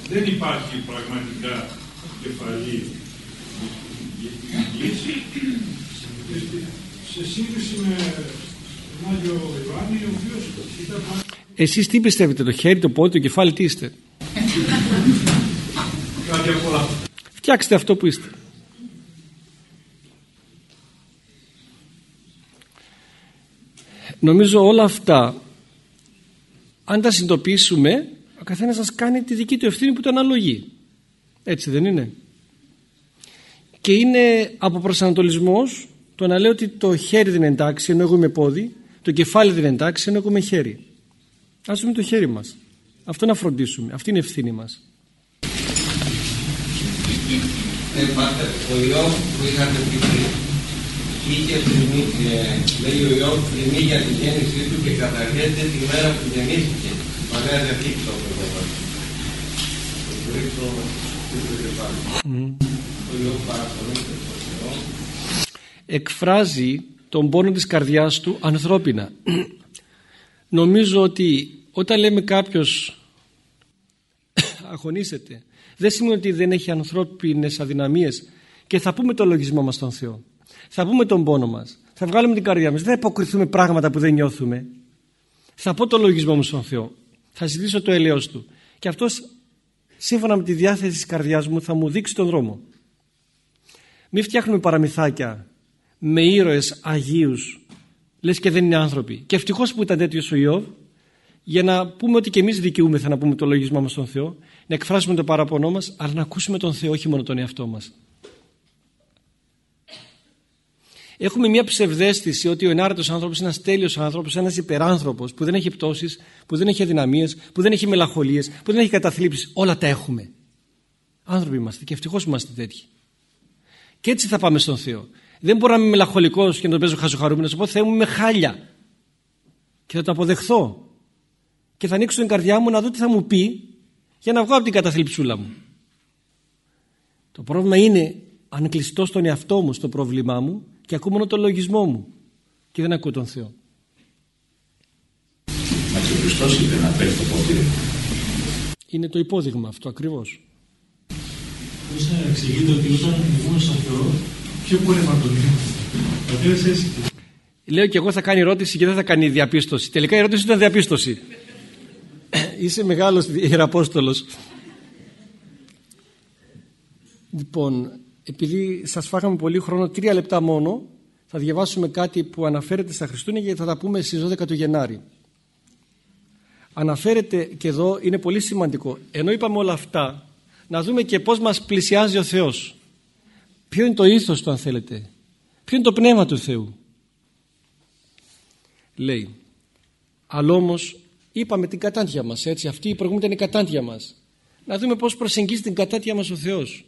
δεν υπάρχει πραγματικά κεφαλή σε σύγκριση με τον Άγιο Ιωάννη, ο οποίος ήταν... Εσείς τι πιστεύετε, το χέρι, το πόδι, το κεφάλι, τι είστε; Κάτι από όλα. Φτιάξτε αυτό που είστε. Νομίζω όλα αυτά αν τα συνειδητοποιήσουμε ο καθένας σας κάνει τη δική του ευθύνη που το αναλογεί. Έτσι δεν είναι; Και είναι από προσανατολισμός το να λέω ότι το χέρι δεν είναι εντάξει ενώ εγώ είμαι πόδι, το κεφάλι δεν είναι εντάξει ενώ εγώ είμαι χέρι. Ας δούμε το χέρι μας. Αυτό να φροντίσουμε. Αυτή είναι η ευθύνη μας. Ε, ο Ιώβ που είχατε πει είχε πλημμύ, ε, λέει ο Ιώβ πλημμύ για την γέννησή του και καταγγέται τη μέρα που γεννήθηκε. Μαγιά δεν το Το εκφράζει τον πόνο της καρδιάς του ανθρώπινα. Νομίζω ότι όταν λέμε κάποιος αγωνίζεται δεν σημαίνει ότι δεν έχει ανθρώπινες αδυναμίες και θα πούμε το λογισμό μας στον Θεό. Θα πούμε τον πόνο μας. Θα βγάλουμε την καρδιά μας. Δεν θα αποκριθούμε πράγματα που δεν νιώθουμε. Θα πω το λογισμό μου στον Θεό. Θα ζητήσω το ελαιός Του. Και αυτός σύμφωνα με τη διάθεση της καρδιάς μου θα μου δείξει τον δρόμο. Μην φτιάχνουμε παραμυθάκια με ήρωες Αγίους λες και δεν είναι άνθρωποι. Και ευτυχώς που ήταν τέτοιος ο Ιώβ για να πούμε ότι και εμείς δικαιούμεθα να πούμε το λογισμό μας στον Θεό να εκφράσουμε το παραπονό μας αλλά να ακούσουμε τον Θεό όχι μόνο τον εαυτό μας. Έχουμε μια ψευδέστηση ότι ο ενάρετος άνθρωπος είναι ένας τέλειος άνθρωπος, ένας υπεράνθρωπος που δεν έχει πτώσεις, που δεν έχει αδυναμίες, που δεν έχει μελαγχολίες, που δεν έχει καταθλίψεις. Όλα τα έχουμε. Άνθρωποι είμαστε και ευτυχώς είμαστε τέτοιοι. Και έτσι θα πάμε στον Θεό. Δεν μπορώ να είμαι μελαγχολικός και να τον παίζω χασοχαρούμενος. πω Θεέ μου είμαι χάλια. Και θα το αποδεχθώ. Και θα ανοίξω την καρδιά μου να δω τι θα μου πει για να βγω από την καταθλιψούλα μου. Το πρόβλημα είναι αν κλειστώ στον εαυτό μου, στο πρόβλημά μου και ακούω μόνο τον λογισμό μου και δεν ακούω τον Θεό. Μα και ο Χριστός είπε να παίρνει το ποτήρι. Είναι το υπόδειγμα αυτό ακριβώς. Πώς να εξηγείτε ότι όταν βγούμε στον Θεό, ποιο πόλεμα τον είμαστε. έτσι. Λέω και εγώ θα κάνει ερώτηση και δεν θα κάνει διαπίστωση. Τελικά η ερώτηση ήταν διαπίστωση. Είσαι μεγάλος ιεραπόστολος. Λοιπόν, επειδή σας φάγαμε πολύ χρόνο, τρία λεπτά μόνο, θα διαβάσουμε κάτι που αναφέρεται στα Χριστούγεννα και θα τα πούμε στις 12 του Γενάρη. Αναφέρεται και εδώ, είναι πολύ σημαντικό, ενώ είπαμε όλα αυτά, να δούμε και πώς μας πλησιάζει ο Θεός. Ποιο είναι το ήθος του αν θέλετε. Ποιο είναι το πνεύμα του Θεού. Λέει, αλλά όμως είπαμε την κατάντια μας έτσι, αυτή η προηγούμενη ήταν η κατάντια μας. Να δούμε πώς προσεγγίζει την κατάντια μας ο Θεός.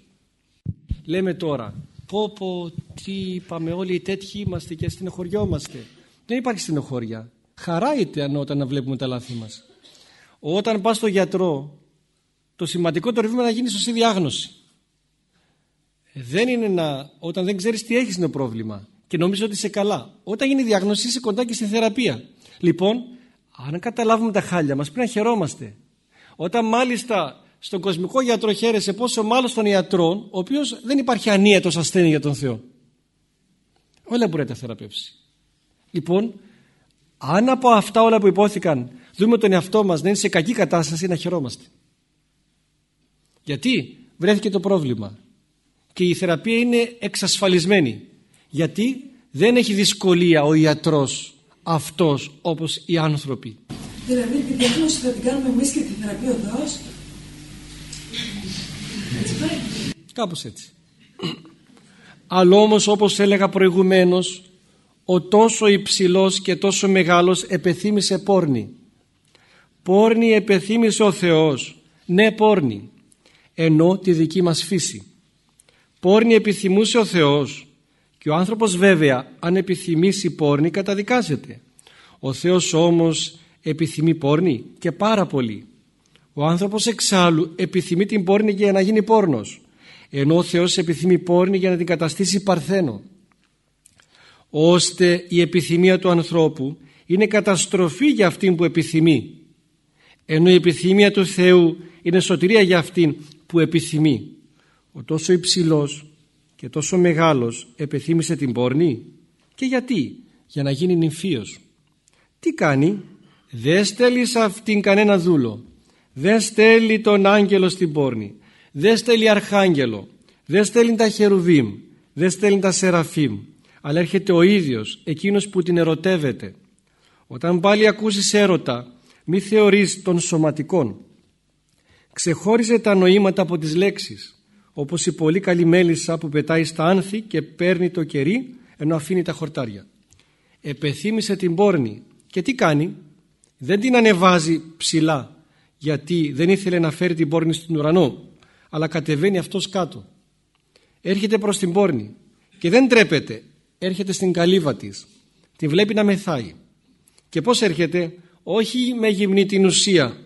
Λέμε τώρα πω πω τι είπαμε όλοι οι τέτοιοι είμαστε και στενοχωριόμαστε. Δεν υπάρχει στενοχώρια. Χαρά είτε όταν να βλέπουμε τα λάθη μας. Όταν πας στο γιατρό το σημαντικότερο βήμα να γίνεις σωστή διάγνωση. Δεν είναι να όταν δεν ξέρεις τι έχεις είναι το πρόβλημα και νομίζω ότι είσαι καλά. Όταν γίνει διάγνωση είσαι κοντά και στη θεραπεία. Λοιπόν αν καταλάβουμε τα χάλια μας πρέπει να χαιρόμαστε. Όταν μάλιστα στον κοσμικό γιατρό χαίρεσαι πόσο μάλλον στον ιατρό ο οποίος δεν υπάρχει ανίετος ασθένεια για τον Θεό. Όλα μπορεί να τα θεραπεύσει. Λοιπόν αν από αυτά όλα που υπόθηκαν δούμε τον εαυτό μας να είναι σε κακή κατάσταση να χαιρόμαστε. Γιατί βρέθηκε το πρόβλημα. Και η θεραπεία είναι εξασφαλισμένη. Γιατί δεν έχει δυσκολία ο ιατρός αυτός όπως οι άνθρωποι Δηλαδή τη διάγνωση θα την κάνουμε εμείς και τη θεραπεία οδός Κάπως έτσι. Αλλά όμως όπως έλεγα προηγουμένως ο τόσο υψηλός και τόσο μεγάλος επεθύμησε πόρνη. Πόρνη επεθύμησε ο Θεός. Ναι πόρνη. Ενώ τη δική μας φύση. Πόρνη επιθυμούσε ο Θεός. Και ο άνθρωπος βέβαια αν επιθυμήσει πόρνη καταδικάζεται. Ο Θεός όμως επιθυμεί πόρνη και πάρα πολύ. Ο άνθρωπος εξάλλου επιθυμεί την πόρνη για να γίνει πόρνος ενώ ο Θεός επιθυμεί πόρνη για να την καταστήσει παρθένο ώστε η επιθυμία του ανθρώπου είναι καταστροφή για αυτήν που επιθυμεί ενώ η επιθυμία του Θεού είναι σωτηρία για αυτήν που επιθυμεί ο τόσο υψηλός και τόσο μεγάλος επιθύμησε την πόρνη; Και γιατί; Για να γίνει νυμφίος. Τι κάνει; Δεν στέλνει σε αυτήν κανένα δούλο. Δεν στέλνει τον άγγελο στην πόρνη. Δεν στέλνει αρχάγγελο. Δεν στέλνει τα χερουβίμ. Δεν στέλνει τα σεραφίμ αλλά έρχεται ο ίδιος εκείνος που την ερωτεύεται. Όταν πάλι ακούσεις έρωτα μη θεωρείς των σωματικών ξεχώριζε τα νοήματα από τις λέξεις όπως η πολύ καλή μέλισσα που πετάει στα άνθη και παίρνει το κερί ενώ αφήνει τα χορτάρια. Επεθύμησε την πόρνη. Και τι κάνει; Δεν την ανεβάζει ψηλά γιατί δεν ήθελε να φέρει την πόρνη στον ουρανό αλλά κατεβαίνει αυτός κάτω. Έρχεται προς την πόρνη και δεν τρέπεται. Έρχεται στην καλύβα της. Τη βλέπει να μεθάει. Και πως έρχεται; Όχι με γυμνή την ουσία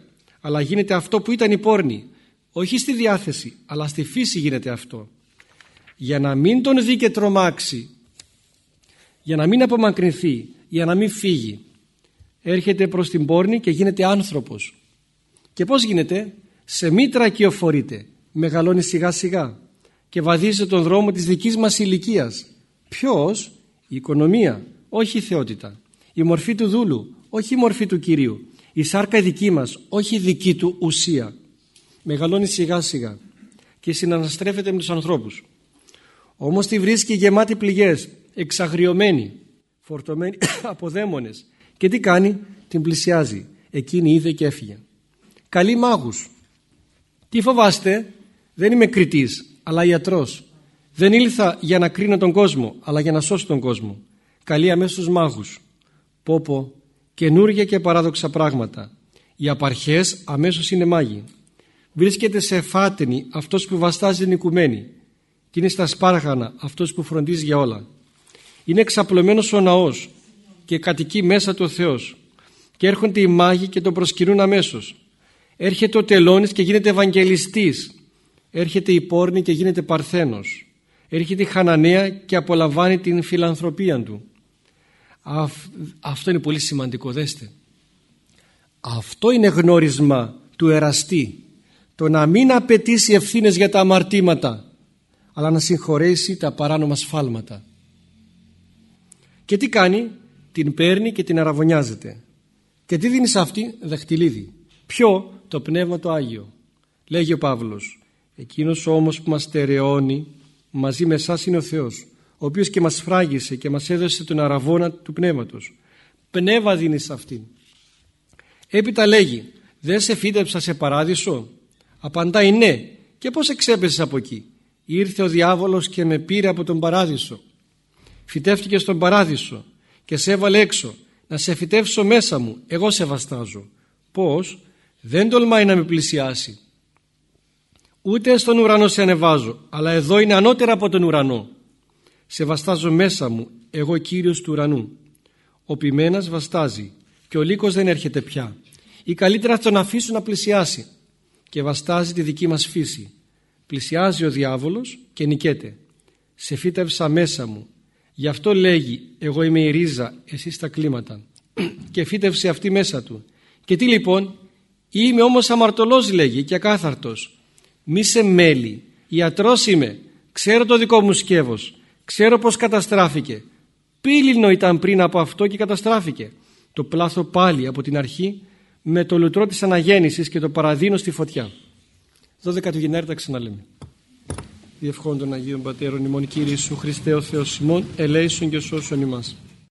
αλλά γίνεται αυτό που ήταν η πόρνη όχι στη διάθεση αλλά στη φύση γίνεται αυτό για να μην τον δει και τρομάξει για να μην απομακρυνθεί για να μην φύγει έρχεται προς την πόρνη και γίνεται άνθρωπος και πώς γίνεται; Σε μήτρα κυοφορείται μεγαλώνει σιγά σιγά και βαδίζει τον δρόμο της δικής μας ηλικίας. Ποιος; Η οικονομία, όχι η θεότητα. Η μορφή του δούλου, όχι η μορφή του Κυρίου. Η σάρκα δική μας, όχι η δική του ουσία. Μεγαλώνει σιγά σιγά και συναναστρέφεται με τους ανθρώπους. Όμως τη βρίσκει γεμάτη πληγές, εξαγριωμένη, φορτωμένη από δαίμονες. Και τι κάνει, την πλησιάζει. Εκείνη είδε και έφυγε. Καλοί μάγους. Τι φοβάστε, δεν είμαι κριτής, αλλά ιατρός. Δεν ήλθα για να κρίνω τον κόσμο, αλλά για να σώσω τον κόσμο. Καλεί αμέσως μάγους. Πω πω, καινούργια και παράδοξα πράγματα. Οι απαρχές αμέσως είναι μάγοι. Βρίσκεται σε φάτενη αυτός που βαστάζει την οικουμένη και είναι στα σπάργανα αυτός που φροντίζει για όλα. Είναι εξαπλωμένος ο ναός και κατοικεί μέσα του ο Θεός και έρχονται οι μάγοι και τον προσκυνούν αμέσως. Έρχεται ο τελώνης και γίνεται Ευαγγελιστής. Έρχεται η πόρνη και γίνεται Παρθένος. Έρχεται η Χαναναία και απολαμβάνει την φιλανθρωπία του. Αυτό είναι πολύ σημαντικό, δέστε. Αυτό είναι γνώρισμα του εραστή. Το να μην απαιτήσει ευθύνες για τα αμαρτήματα, αλλά να συγχωρέσει τα παράνομα σφάλματα. Και τι κάνει, την παίρνει και την αραβωνιάζεται. Και τι δίνει σε αυτή, δαχτυλίδι. Ποιο, το Πνεύμα το Άγιο. Λέγει ο Παύλος, εκείνος όμως που μας στερεώνει μαζί με εσάς είναι ο Θεός, ο οποίος και μας φράγισε και μας έδωσε τον αραβόνα του Πνεύματος. Πνεύμα δίνεις σε αυτήν. Έπειτα λέγει, δεν σε φύτεψα σε παράδεισο. Απαντάει ναι. Και πώς εξέπεσες από εκεί; Ήρθε ο διάβολος και με πήρε από τον παράδεισο. Φυτεύτηκε στον παράδεισο και σε έβαλε έξω. Να σε φυτεύσω μέσα μου. Εγώ σε βαστάζω. Πώς; Δεν τολμάει να με πλησιάσει. Ούτε στον ουρανό σε ανεβάζω. Αλλά εδώ είναι ανώτερα από τον ουρανό. Σε βαστάζω μέσα μου. Εγώ Κύριος του ουρανού. Ο ποιμένας βαστάζει και ο λύκος δεν έρχεται πια. Ή καλύτερα θα τον αφήσουν να πλησιάσει και βαστάζει τη δική μας φύση. Πλησιάζει ο διάβολος και νικέται. Σε φύτευσα μέσα μου. Γι' αυτό λέγει εγώ είμαι η ρίζα, εσείς τα κλίματα. και φύτευσε αυτή μέσα του. Και τι λοιπόν, είμαι όμως αμαρτωλός λέγει και ακάθαρτος. Μη σε μέλη, ιατρός είμαι, ξέρω το δικό μου σκεύος, ξέρω πως καταστράφηκε. Πύλινο ήταν πριν από αυτό και καταστράφηκε. Το πλάθω πάλι από την αρχή με το λουτρό της αναγέννησης και το παραδίνω στη φωτιά. 12 του Γενάρη τα ξαναλέμε. Διευχών των Αγίων Πατέρων ημών Κύριε Ιησού Χριστέ ο Θεός ημών ελέησον και σώσον ημάς.